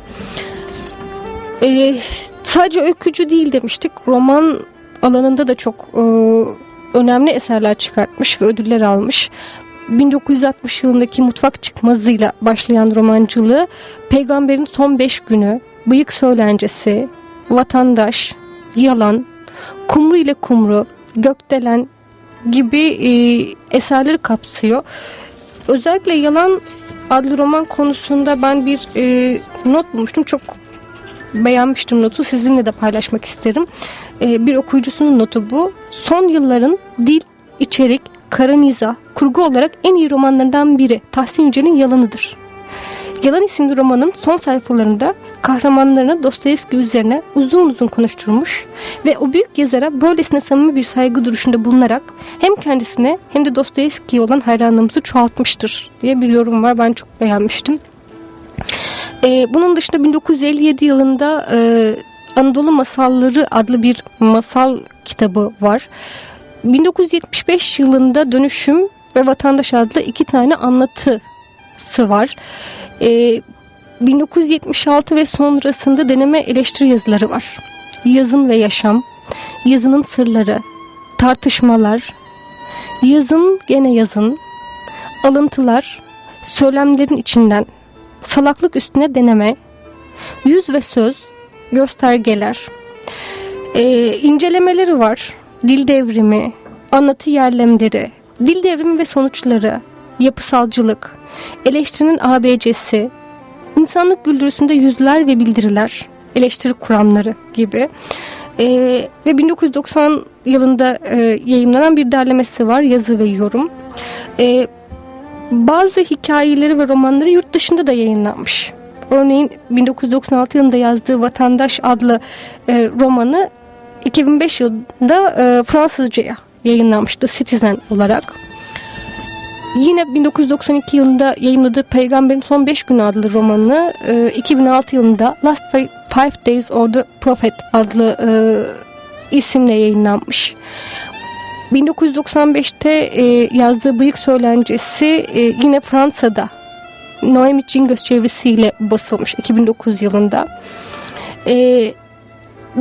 Ee, sadece öykücü değil demiştik. Roman alanında da çok e, önemli eserler çıkartmış ve ödüller almış. 1960 yılındaki Mutfak Çıkmazı'yla başlayan romancılığı Peygamberin Son Beş Günü, Bıyık Söylencesi, Vatandaş, Yalan, Kumru ile Kumru, Gökdelen gibi e, eserleri kapsıyor. Özellikle Yalan adlı roman konusunda ben bir e, not bulmuştum. Çok beğenmiştim notu. Sizinle de paylaşmak isterim. E, bir okuyucusunun notu bu. Son yılların dil, içerik, kara mizah, kurgu olarak en iyi romanlarından biri Tahsin Yücel'in Yalanıdır. Yalan isimli romanın son sayfalarında kahramanlarını Dostoyevski üzerine uzun uzun konuşturmuş ve o büyük yazara böylesine samimi bir saygı duruşunda bulunarak hem kendisine hem de Dostoyevski'ye olan hayranlığımızı çoğaltmıştır diye bir yorum var. Ben çok beğenmiştim. Ee, bunun dışında 1957 yılında e, Anadolu Masalları adlı bir masal kitabı var. 1975 yılında Dönüşüm ve Vatandaş adlı iki tane anlatısı var. Ee, 1976 ve sonrasında deneme eleştiri yazıları var. Yazın ve Yaşam, Yazının Sırları, Tartışmalar, Yazın Gene Yazın, Alıntılar, Söylemlerin içinden, Salaklık üstüne deneme, Yüz ve Söz, Göstergeler, ee, incelemeleri var. Dil devrimi, anlatı yerlemleri, dil devrimi ve sonuçları, yapısalcılık, eleştirinin ABC'si, insanlık güldürüsünde yüzler ve bildiriler, eleştiri kuramları gibi. Ee, ve 1990 yılında e, yayınlanan bir derlemesi var, yazı ve yorum. Ee, bazı hikayeleri ve romanları yurt dışında da yayınlanmış. Örneğin 1996 yılında yazdığı Vatandaş adlı e, romanı 2005 yılında e, Fransızcaya yayınlanmıştı Citizen olarak. Yine 1992 yılında yayınladığı Peygamberin Son 5 Günü adlı romanını e, 2006 yılında Last Five Days or the Prophet adlı e, isimle yayınlanmış. 1995'te e, yazdığı Bıyık Söylencesi e, yine Fransa'da Noemi Cingöz çevresiyle basılmış 2009 yılında. E,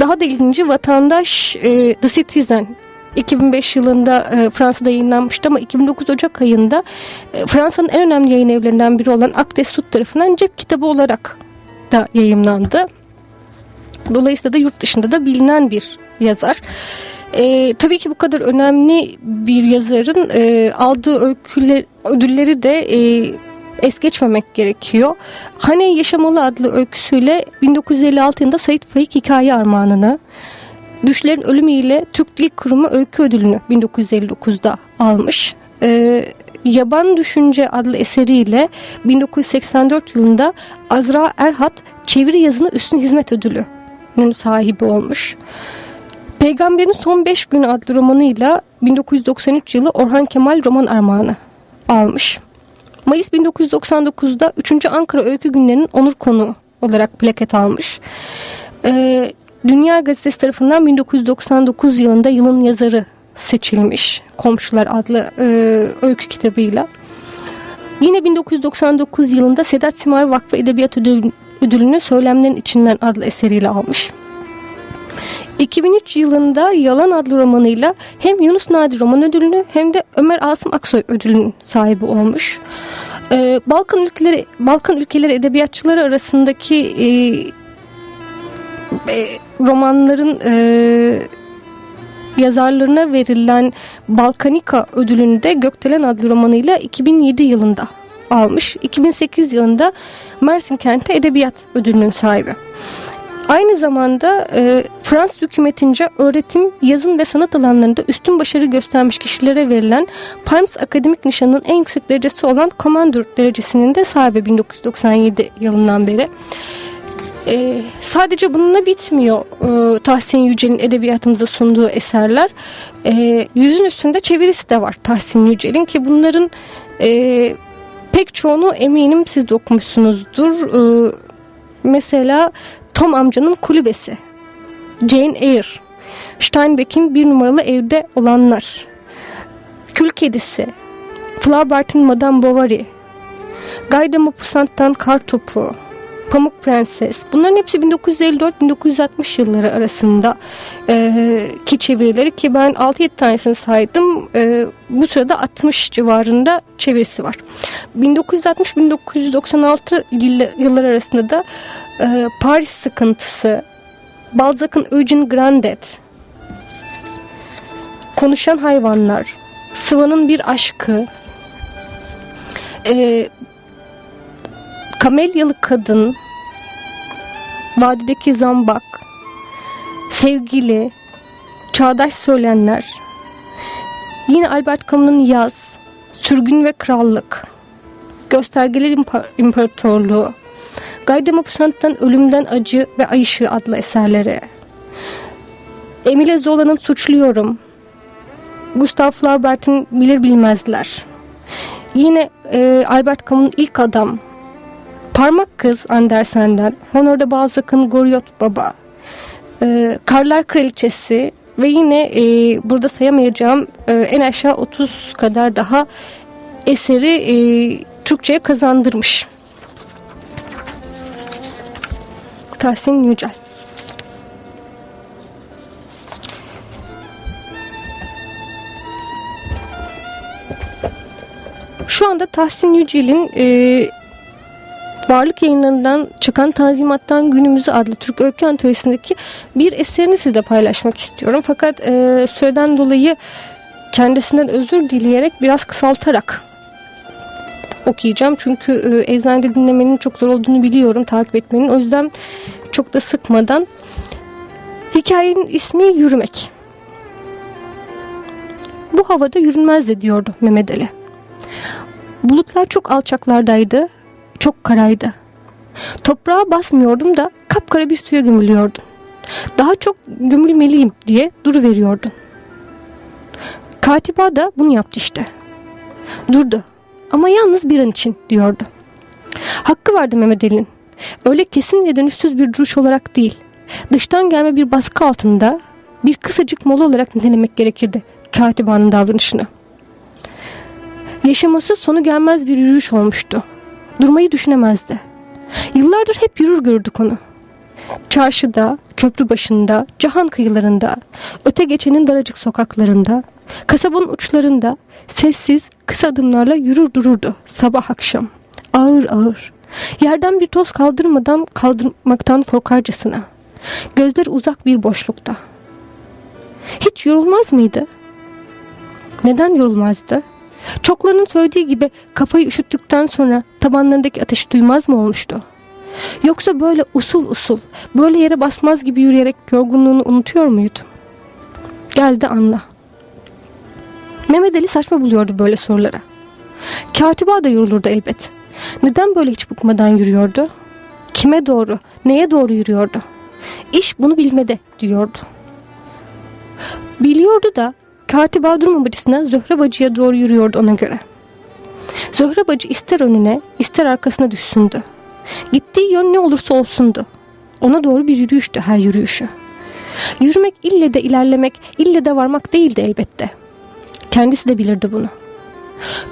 daha da ilginci Vatandaş e, The Citizen 2005 yılında e, Fransa'da yayınlanmıştı ama 2009 Ocak ayında e, Fransa'nın en önemli yayın evlerinden biri olan Akdes tarafından cep kitabı olarak da yayınlandı. Dolayısıyla da yurt dışında da bilinen bir yazar. E, tabii ki bu kadar önemli bir yazarın e, aldığı öyküler, ödülleri de e, es geçmemek gerekiyor. Hane Yaşamalı adlı öyküsüyle 1956 yılında Sait Faik Hikaye Armağanını, Düşlerin Ölümü ile Türk Dil Kurumu Öykü Ödülünü 1959'da almış. e, Yaban Düşünce adlı eseriyle 1984 yılında Azra Erhat çeviri yazını üstün hizmet ödülü'nün sahibi olmuş. Peygamberin Son 5 Günü adlı romanıyla 1993 yılı Orhan Kemal roman armağanı almış. Mayıs 1999'da 3. Ankara Öykü Günleri'nin onur konuğu olarak plaket almış. Ee, Dünya Gazetesi tarafından 1999 yılında yılın yazarı seçilmiş. Komşular adlı e, öykü kitabıyla. Yine 1999 yılında Sedat Simavi Vakfı Edebiyat Ödülünü Söylemlerin İçinden adlı eseriyle almış. 2003 yılında Yalan adlı romanıyla hem Yunus Nadi Roman Ödülünü hem de Ömer Asım Aksoy Ödülünün sahibi olmuş. Ee, Balkan ülkeleri Balkan ülkeleri edebiyatçıları arasındaki e, e, romanların e, yazarlarına verilen Balkanika ödülünü de Gökdelen adlı romanıyla 2007 yılında almış. 2008 yılında Mersin Kenti Edebiyat Ödülünün sahibi. Aynı zamanda e, Fransız hükümetince öğretim, yazın ve sanat alanlarında üstün başarı göstermiş kişilere verilen Palms Akademik Nişanı'nın en yüksek derecesi olan Commander derecesinin de sahibi 1997 yılından beri. Ee, sadece bununla bitmiyor ee, Tahsin Yücel'in edebiyatımıza sunduğu eserler. Ee, yüzün üstünde çevirisi de var Tahsin Yücel'in ki bunların e, pek çoğunu eminim siz de okumuşsunuzdur. Ee, mesela Tom amcanın kulübesi, Jane Eyre, Steinbeck'in bir numaralı evde olanlar, Kül Kedisi, Flaubert'in Madame Bovary, Guy de Maupassant'tan Kar Topu, Pamuk Prenses. Bunların hepsi 1954-1960 yılları arasında e, ki çevirileri ki ben 6-7 tanesini saydım. E, bu sırada 60 civarında çevirisi var. 1960-1996 yıllar arasında da e, Paris Sıkıntısı, Balzac'ın Eugene Grandet, Konuşan Hayvanlar, Sıvanın Bir Aşkı, e, Kamelyalı Kadın, Vadideki Zambak, Sevgili, Çağdaş Söylenler, yine Albert Camus'un Yaz, Sürgün ve Krallık, Göstergeler İmparatorluğu, Guy de Maupassant'tan Ölümden Acı ve Ay Işığı adlı eserleri, Emile Zola'nın Suçluyorum, Gustav Flaubert'in Bilir Bilmezler, yine e, Albert Camus'un İlk Adam, Parmak Kız Andersen'den, Honor'da Balzac'ın Goryot Baba, e, Karlar Kraliçesi ve yine e, burada sayamayacağım e, en aşağı 30 kadar daha eseri e, Türkçe'ye kazandırmış. Tahsin Yücel. Şu anda Tahsin Yücel'in e, Varlık yayınlarından çıkan Tanzimat'tan Günümüzü adlı Türk Öykü Antolojisi'ndeki bir eserini sizle paylaşmak istiyorum. Fakat e, süreden dolayı kendisinden özür dileyerek biraz kısaltarak okuyacağım. Çünkü e, eczanede dinlemenin çok zor olduğunu biliyorum takip etmenin. O yüzden çok da sıkmadan hikayenin ismi Yürümek. Bu havada yürünmezdi diyordu Mehmet Ali. Bulutlar çok alçaklardaydı çok karaydı. Toprağa basmıyordum da kapkara bir suya gömülüyordum. Daha çok gömülmeliyim diye duru veriyordun. Katiba da bunu yaptı işte. Durdu ama yalnız bir an için diyordu. Hakkı vardı Mehmet Ali'nin. Öyle kesin ve dönüşsüz bir duruş olarak değil. Dıştan gelme bir baskı altında bir kısacık mola olarak nitelemek gerekirdi katibanın davranışını. Yaşaması sonu gelmez bir yürüyüş olmuştu. Durmayı düşünemezdi. Yıllardır hep yürür gördük onu. Çarşıda, köprü başında, cahan kıyılarında, öte geçenin daracık sokaklarında, kasabanın uçlarında sessiz, kısa adımlarla yürür dururdu sabah akşam. Ağır ağır. Yerden bir toz kaldırmadan kaldırmaktan korkarcasına. Gözleri uzak bir boşlukta. Hiç yorulmaz mıydı? Neden yorulmazdı? Çoklarının söylediği gibi kafayı üşüttükten sonra tabanlarındaki ateşi duymaz mı olmuştu? Yoksa böyle usul usul, böyle yere basmaz gibi yürüyerek yorgunluğunu unutuyor muydu? Geldi anla. Mehmet Ali saçma buluyordu böyle sorulara. Katiba da yorulurdu elbet. Neden böyle hiç bıkmadan yürüyordu? Kime doğru, neye doğru yürüyordu? İş bunu bilmede diyordu. Biliyordu da Katiba durmamacısına Zöhre Bacı'ya doğru yürüyordu ona göre. Zöhre Bacı ister önüne ister arkasına düşsündü. Gittiği yön ne olursa olsundu. Ona doğru bir yürüyüştü her yürüyüşü. Yürümek ille de ilerlemek, ille de varmak değildi elbette. Kendisi de bilirdi bunu.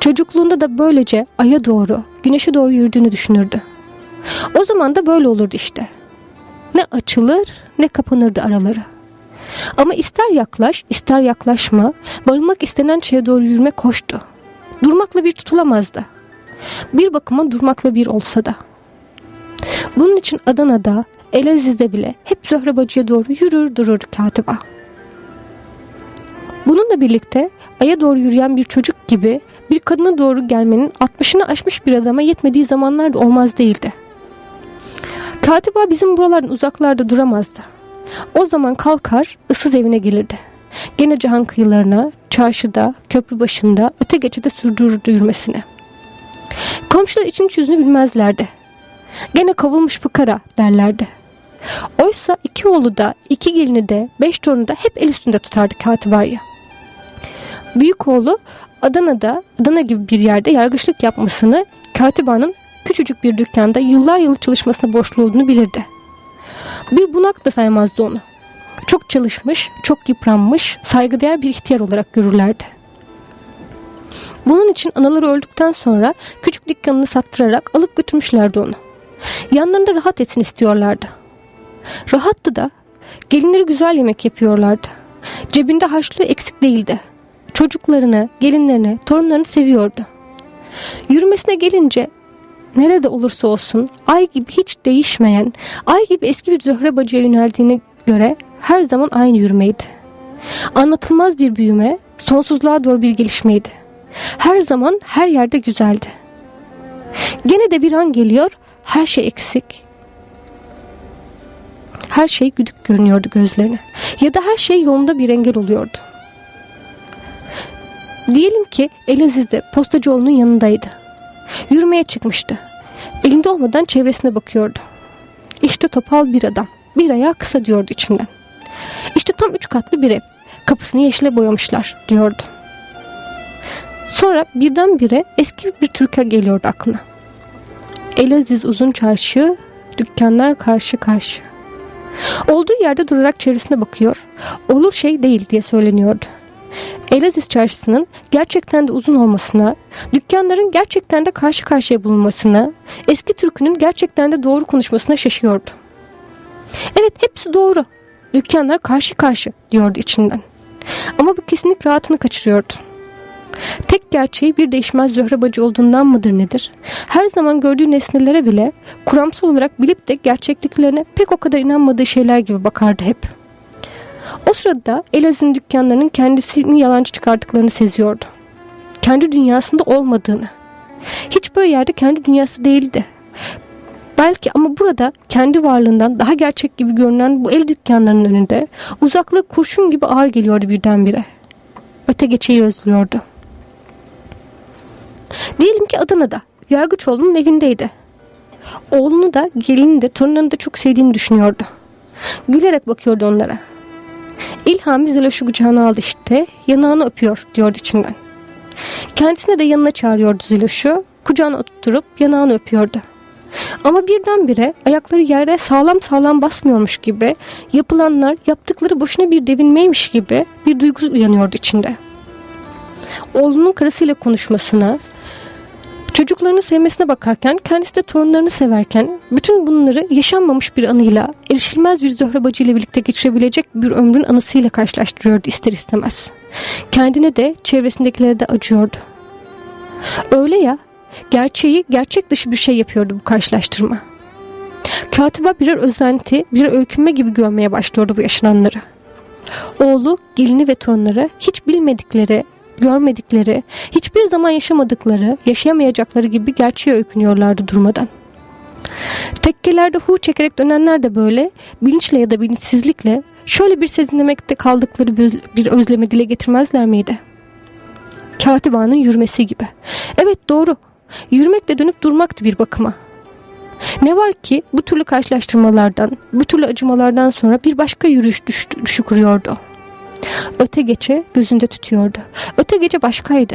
Çocukluğunda da böylece aya doğru, güneşe doğru yürüdüğünü düşünürdü. O zaman da böyle olurdu işte. Ne açılır ne kapanırdı araları. Ama ister yaklaş, ister yaklaşma, varılmak istenen şeye doğru yürüme koştu. Durmakla bir tutulamazdı. Bir bakıma durmakla bir olsa da. Bunun için Adana'da, Elaziz'de bile hep Zöhre Bacı'ya doğru yürür durur katiba. Bununla birlikte aya doğru yürüyen bir çocuk gibi bir kadına doğru gelmenin 60'ını aşmış bir adama yetmediği zamanlar da olmaz değildi. Katiba bizim buraların uzaklarda duramazdı. O zaman kalkar ıssız evine gelirdi. Gene cihan kıyılarına, çarşıda, köprü başında, öte geçide sürdürürdü yürümesini. Komşular için yüzünü bilmezlerdi. Gene kavulmuş fıkara derlerdi. Oysa iki oğlu da, iki gelini de, beş torunu da hep el üstünde tutardı katibayı. Büyük oğlu Adana'da, Adana gibi bir yerde yargıçlık yapmasını katibanın küçücük bir dükkanda yıllar yılı çalışmasına borçlu olduğunu bilirdi. Bir bunak da saymazdı onu. Çok çalışmış, çok yıpranmış, saygıdeğer bir ihtiyar olarak görürlerdi. Bunun için anaları öldükten sonra küçük dükkanını sattırarak alıp götürmüşlerdi onu. Yanlarında rahat etsin istiyorlardı. Rahattı da gelinleri güzel yemek yapıyorlardı. Cebinde harçlığı eksik değildi. Çocuklarını, gelinlerini, torunlarını seviyordu. Yürümesine gelince nerede olursa olsun ay gibi hiç değişmeyen, ay gibi eski bir Zöhre Bacı'ya yöneldiğine göre her zaman aynı yürümeydi. Anlatılmaz bir büyüme, sonsuzluğa doğru bir gelişmeydi. Her zaman her yerde güzeldi. Gene de bir an geliyor, her şey eksik. Her şey güdük görünüyordu gözlerine. Ya da her şey yolunda bir engel oluyordu. Diyelim ki Elaziz'de postacıoğlunun yanındaydı. Yürümeye çıkmıştı. Elinde olmadan çevresine bakıyordu. İşte topal bir adam. Bir ayağı kısa diyordu içinden. İşte tam üç katlı bir ev. Kapısını yeşile boyamışlar diyordu. Sonra birdenbire eski bir türkü geliyordu aklına. Elaziz uzun çarşı, dükkanlar karşı karşı. Olduğu yerde durarak çevresine bakıyor. Olur şey değil diye söyleniyordu. Elaziz çarşısının gerçekten de uzun olmasına, dükkanların gerçekten de karşı karşıya bulunmasına, eski türkünün gerçekten de doğru konuşmasına şaşıyordu. Evet hepsi doğru. Dükkanlar karşı karşı diyordu içinden. Ama bu kesinlik rahatını kaçırıyordu. Tek gerçeği bir değişmez Zöhre Bacı olduğundan mıdır nedir? Her zaman gördüğü nesnelere bile kuramsal olarak bilip de gerçekliklerine pek o kadar inanmadığı şeyler gibi bakardı hep. O sırada Elazığ'ın dükkanlarının kendisini yalancı çıkardıklarını seziyordu. Kendi dünyasında olmadığını. Hiç böyle yerde kendi dünyası değildi. Belki ama burada kendi varlığından daha gerçek gibi görünen bu el dükkanlarının önünde uzaklığı kurşun gibi ağır geliyordu birdenbire. Öte geçeyi özlüyordu. Diyelim ki Adana'da Yargıçoğlu'nun evindeydi. Oğlunu da gelini de torununu da çok sevdiğini düşünüyordu. Gülerek bakıyordu onlara. İlhami Zeloş'u kucağına aldı işte. Yanağını öpüyor diyordu içinden. Kendisine de yanına çağırıyordu Zeloş'u. Kucağına oturtup yanağını öpüyordu. Ama birdenbire ayakları yere sağlam sağlam basmıyormuş gibi yapılanlar yaptıkları boşuna bir devinmeymiş gibi bir duygu uyanıyordu içinde. Oğlunun karısıyla konuşmasına, Çocuklarını sevmesine bakarken kendisi de torunlarını severken bütün bunları yaşanmamış bir anıyla erişilmez bir Zöhre Bacı ile birlikte geçirebilecek bir ömrün anısıyla karşılaştırıyordu ister istemez. Kendine de çevresindekilere de acıyordu. Öyle ya gerçeği gerçek dışı bir şey yapıyordu bu karşılaştırma. Katiba birer özenti, birer öykünme gibi görmeye başlıyordu bu yaşananları. Oğlu, gelini ve torunları hiç bilmedikleri görmedikleri, hiçbir zaman yaşamadıkları, yaşayamayacakları gibi gerçeğe öykünüyorlardı durmadan. Tekkelerde hu çekerek dönenler de böyle bilinçle ya da bilinçsizlikle şöyle bir sezinlemekte kaldıkları bir özleme dile getirmezler miydi? Katibanın yürümesi gibi. Evet doğru. Yürümek de dönüp durmaktı bir bakıma. Ne var ki bu türlü karşılaştırmalardan, bu türlü acımalardan sonra bir başka yürüyüş düştü, düşü kuruyordu. Öte geçe gözünde tutuyordu. Öte gece başkaydı.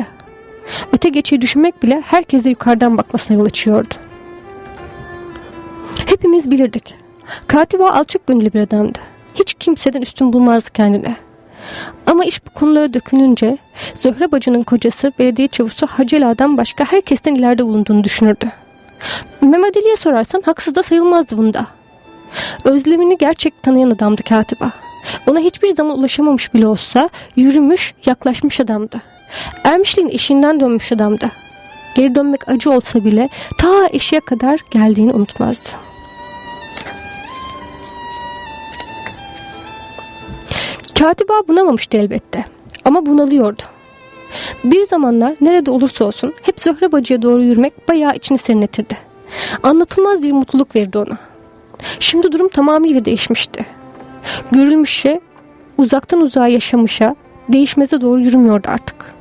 Öte geçeyi düşünmek bile herkese yukarıdan bakmasına yol açıyordu. Hepimiz bilirdik. Katiba alçak gönüllü bir adamdı. Hiç kimseden üstün bulmazdı kendine. Ama iş bu konulara dökülünce Zöhre bacının kocası belediye çavusu Hacı başka herkesten ileride bulunduğunu düşünürdü. Mehmet sorarsan haksız da sayılmazdı bunda. Özlemini gerçek tanıyan adamdı katiba. Ona hiçbir zaman ulaşamamış bile olsa yürümüş, yaklaşmış adamdı. Ermişliğin eşinden dönmüş adamdı. Geri dönmek acı olsa bile ta eşiğe kadar geldiğini unutmazdı. Katiba bunamamıştı elbette. Ama bunalıyordu. Bir zamanlar nerede olursa olsun hep Zöhre bacıya doğru yürümek bayağı içini serinletirdi. Anlatılmaz bir mutluluk verdi ona. Şimdi durum tamamıyla değişmişti. Görülmüşe, uzaktan uzağa yaşamışa, değişmeze doğru yürümüyordu artık.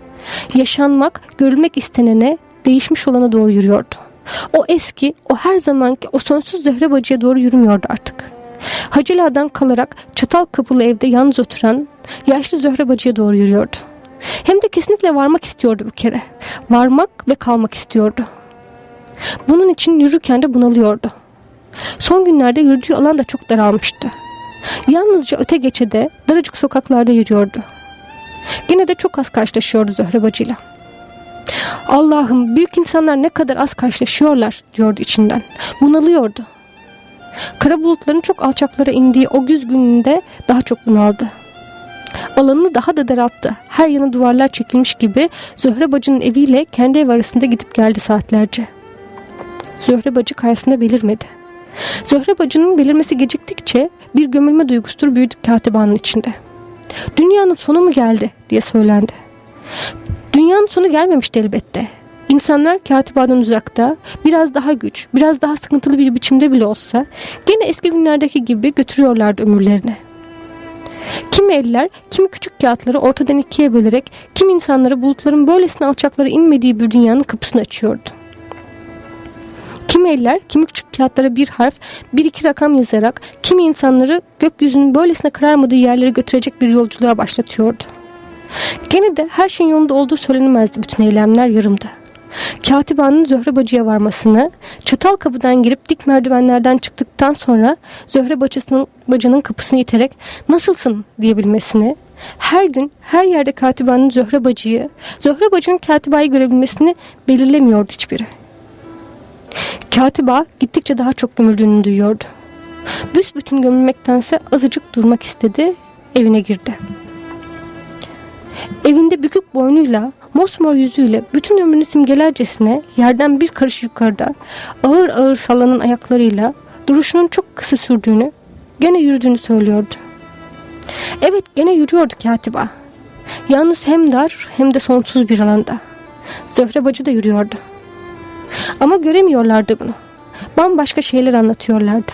Yaşanmak, görülmek istenene, değişmiş olana doğru yürüyordu. O eski, o her zamanki, o sonsuz Zöhre bacıya doğru yürümüyordu artık. Hacıla'dan kalarak çatal kapılı evde yalnız oturan yaşlı Zöhre bacıya doğru yürüyordu. Hem de kesinlikle varmak istiyordu bu kere. Varmak ve kalmak istiyordu. Bunun için yürürken de bunalıyordu. Son günlerde yürüdüğü alan da çok daralmıştı. Yalnızca öte geçede daracık sokaklarda yürüyordu. Yine de çok az karşılaşıyordu Zöhre bacıyla. Allah'ım büyük insanlar ne kadar az karşılaşıyorlar diyordu içinden. Bunalıyordu. Kara bulutların çok alçaklara indiği o güz gününde daha çok bunaldı. Alanını daha da daralttı. Her yana duvarlar çekilmiş gibi Zöhre bacının eviyle kendi ev arasında gidip geldi saatlerce. Zöhre bacı karşısında belirmedi. Zöhre bacının belirmesi geciktikçe bir gömülme duygusudur büyüdü katibanın içinde. Dünyanın sonu mu geldi diye söylendi. Dünyanın sonu gelmemişti elbette. İnsanlar katibadan uzakta, biraz daha güç, biraz daha sıkıntılı bir biçimde bile olsa gene eski günlerdeki gibi götürüyorlardı ömürlerini. Kimi eller, kimi küçük kağıtları ortadan ikiye bölerek kim insanları bulutların böylesine alçaklara inmediği bir dünyanın kapısını açıyordu. Kimi eller, kimi küçük kağıtlara bir harf, bir iki rakam yazarak kimi insanları gökyüzünün böylesine kararmadığı yerlere götürecek bir yolculuğa başlatıyordu. Gene de her şeyin yolunda olduğu söylenemezdi bütün eylemler yarımdı. Katibanın Zöhre Bacı'ya varmasını, çatal kapıdan girip dik merdivenlerden çıktıktan sonra Zöhre bacısının, bacının kapısını iterek nasılsın diyebilmesini, her gün her yerde katibanın Zöhre Bacı'yı, Zöhre Bacı'nın katibayı görebilmesini belirlemiyordu hiçbiri. Katiba gittikçe daha çok gömüldüğünü duyuyordu. Büsbütün gömülmektense azıcık durmak istedi, evine girdi. Evinde bükük boynuyla, mosmor yüzüyle bütün ömrünü simgelercesine yerden bir karış yukarıda ağır ağır sallanan ayaklarıyla duruşunun çok kısa sürdüğünü, gene yürüdüğünü söylüyordu. Evet gene yürüyordu katiba. Yalnız hem dar hem de sonsuz bir alanda. Zöhre bacı da yürüyordu. Ama göremiyorlardı bunu. Bambaşka şeyler anlatıyorlardı.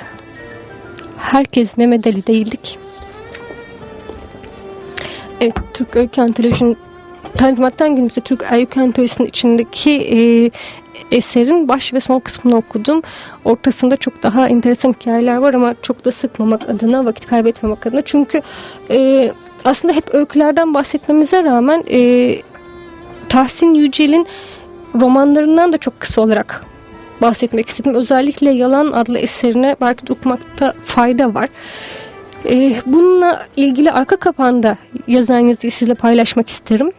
Herkes Mehmet Ali değildik. Evet, Türk Öykü Antolojisi'nin Tanzimat'tan günümüzde Türk Öykü Antolojisi'nin içindeki e, eserin baş ve son kısmını okudum. Ortasında çok daha enteresan hikayeler var ama çok da sıkmamak adına, vakit kaybetmemek adına. Çünkü e, aslında hep öykülerden bahsetmemize rağmen e, Tahsin Yücel'in romanlarından da çok kısa olarak bahsetmek istedim. Özellikle Yalan adlı eserine belki de okumakta fayda var. Ee, bununla ilgili arka kapağında yazan yazıyı sizinle paylaşmak isterim.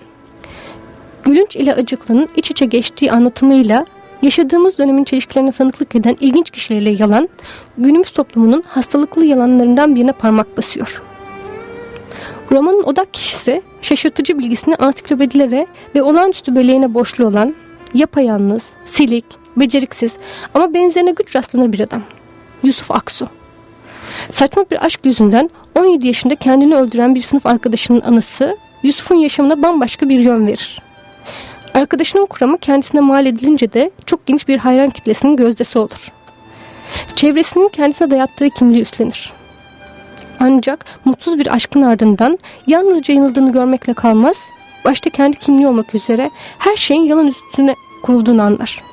Gülünç ile Acıklı'nın iç içe geçtiği anlatımıyla yaşadığımız dönemin çelişkilerine tanıklık eden ilginç kişilerle yalan, günümüz toplumunun hastalıklı yalanlarından birine parmak basıyor. Romanın odak kişisi şaşırtıcı bilgisini ansiklopedilere ve olağanüstü belleğine borçlu olan yapayalnız, silik, beceriksiz ama benzerine güç rastlanır bir adam. Yusuf Aksu. Saçma bir aşk yüzünden 17 yaşında kendini öldüren bir sınıf arkadaşının anısı Yusuf'un yaşamına bambaşka bir yön verir. Arkadaşının kuramı kendisine mal edilince de çok geniş bir hayran kitlesinin gözdesi olur. Çevresinin kendisine dayattığı kimliği üstlenir. Ancak mutsuz bir aşkın ardından yalnızca yanıldığını görmekle kalmaz, başta kendi kimliği olmak üzere her şeyin yalan üstüne kurulduğunu anlar.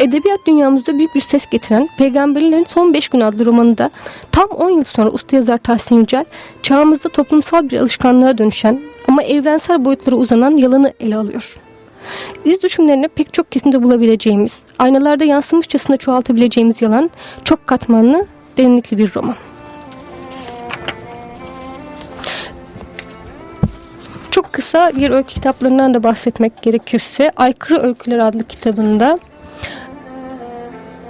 Edebiyat dünyamızda büyük bir ses getiren Peygamberlerin Son Beş Gün adlı romanında tam 10 yıl sonra usta yazar Tahsin Yücel çağımızda toplumsal bir alışkanlığa dönüşen ama evrensel boyutlara uzanan yalanı ele alıyor. İz düşümlerini pek çok kesimde bulabileceğimiz, aynalarda yansımışçasına çoğaltabileceğimiz yalan çok katmanlı, derinlikli bir roman. Çok kısa bir öykü kitaplarından da bahsetmek gerekirse Aykırı Öyküler adlı kitabında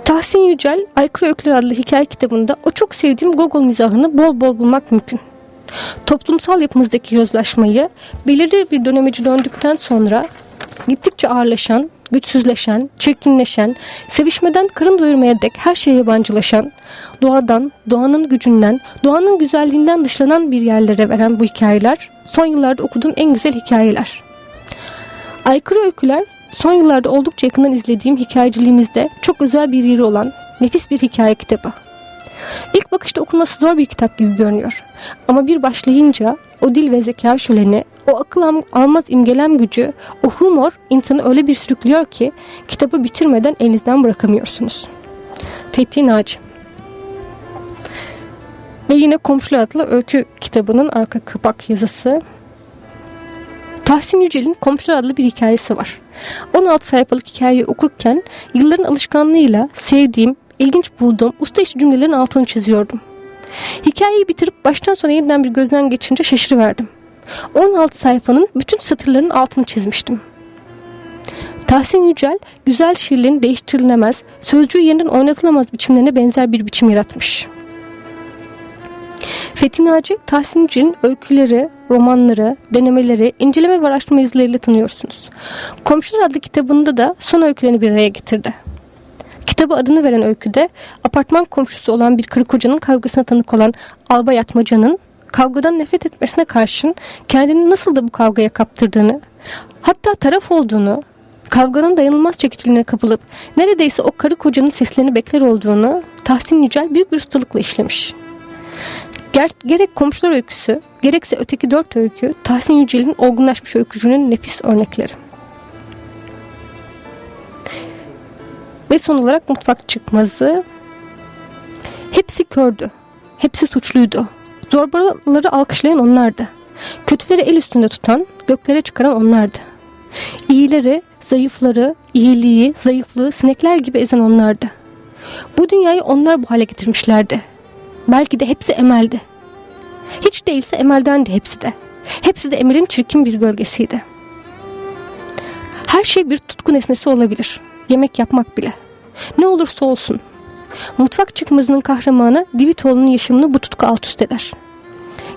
Tahsin Yücel Aykırı Öyküler adlı hikaye kitabında o çok sevdiğim Gogol mizahını bol bol bulmak mümkün. Toplumsal yapımızdaki yozlaşmayı belirli bir dönemeci döndükten sonra gittikçe ağırlaşan, güçsüzleşen, çirkinleşen, sevişmeden karın doyurmaya dek her şeye yabancılaşan, doğadan, doğanın gücünden, doğanın güzelliğinden dışlanan bir yerlere veren bu hikayeler son yıllarda okuduğum en güzel hikayeler. Aykırı öyküler son yıllarda oldukça yakından izlediğim hikayeciliğimizde çok özel bir yeri olan nefis bir hikaye kitabı. İlk bakışta okunması zor bir kitap gibi görünüyor. Ama bir başlayınca o dil ve zeka şöleni, o akıl almaz imgelem gücü, o humor insanı öyle bir sürüklüyor ki kitabı bitirmeden elinizden bırakamıyorsunuz. Fethi Naci Ve yine Komşular adlı öykü kitabının arka kapak yazısı. Tahsin Yücel'in Komşular adlı bir hikayesi var. 16 sayfalık hikayeyi okurken yılların alışkanlığıyla sevdiğim, ilginç bulduğum usta işi cümlelerin altını çiziyordum. Hikayeyi bitirip baştan sona yeniden bir gözden geçince şaşırıverdim. 16 sayfanın bütün satırlarının altını çizmiştim. Tahsin Yücel, güzel şiirlerin değiştirilemez, sözcüğü yeniden oynatılamaz biçimlerine benzer bir biçim yaratmış. Fethi Naci, Tahsin Yücel'in öyküleri, romanları, denemeleri, inceleme ve araştırma izleriyle tanıyorsunuz. Komşular adlı kitabında da son öykülerini bir araya getirdi. Kitabı adını veren öyküde apartman komşusu olan bir karı kocanın kavgasına tanık olan Alba Yatmaca'nın kavgadan nefret etmesine karşın kendini nasıl da bu kavgaya kaptırdığını, hatta taraf olduğunu, kavganın dayanılmaz çekiciliğine kapılıp neredeyse o karı kocanın seslerini bekler olduğunu Tahsin Yücel büyük bir ustalıkla işlemiş. Ger gerek komşular öyküsü, gerekse öteki dört öykü Tahsin Yücel'in olgunlaşmış öykücünün nefis örnekleri. Ve son olarak mutfak çıkmazı. Hepsi kördü. Hepsi suçluydu. Zorbaları alkışlayan onlardı. Kötüleri el üstünde tutan, göklere çıkaran onlardı. İyileri, zayıfları, iyiliği, zayıflığı sinekler gibi ezen onlardı. Bu dünyayı onlar bu hale getirmişlerdi. Belki de hepsi Emel'di. Hiç değilse Emel'dendi hepsi de. Hepsi de Emel'in çirkin bir gölgesiydi. Her şey bir tutku nesnesi olabilir. Yemek yapmak bile. Ne olursa olsun. Mutfak çıkmazının kahramanı Divitoğlu'nun yaşamını bu tutku alt üst eder.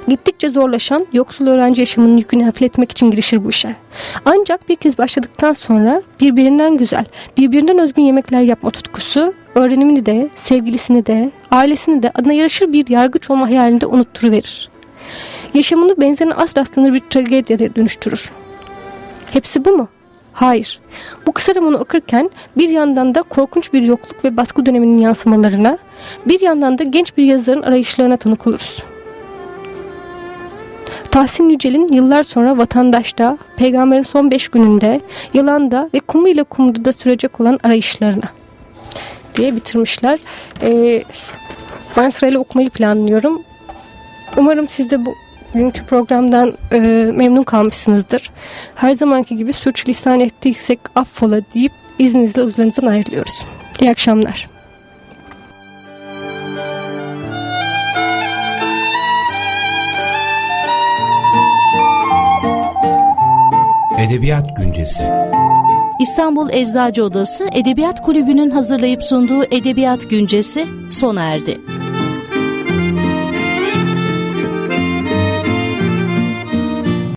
Gittikçe zorlaşan yoksul öğrenci yaşamının yükünü hafifletmek için girişir bu işe. Ancak bir kez başladıktan sonra birbirinden güzel, birbirinden özgün yemekler yapma tutkusu öğrenimini de, sevgilisini de, ailesini de adına yaraşır bir yargıç olma hayalinde unutturuverir. Yaşamını benzerine az rastlanır bir tragediye dönüştürür. Hepsi bu mu? Hayır. Bu kısa romanı okurken bir yandan da korkunç bir yokluk ve baskı döneminin yansımalarına, bir yandan da genç bir yazarın arayışlarına tanık oluruz. Tahsin Yücel'in yıllar sonra Vatandaş'ta, Peygamberin son beş gününde, Yalan'da ve Kumru ile Kumru'da sürecek olan arayışlarına diye bitirmişler. Ee, ben sırayla okumayı planlıyorum. Umarım siz de bu bugünkü programdan e, memnun kalmışsınızdır. Her zamanki gibi suç lisan ettiysek affola deyip izninizle uzlarınızdan ayrılıyoruz. İyi akşamlar.
Edebiyat Güncesi İstanbul Eczacı Odası Edebiyat Kulübü'nün hazırlayıp sunduğu Edebiyat Güncesi sona erdi.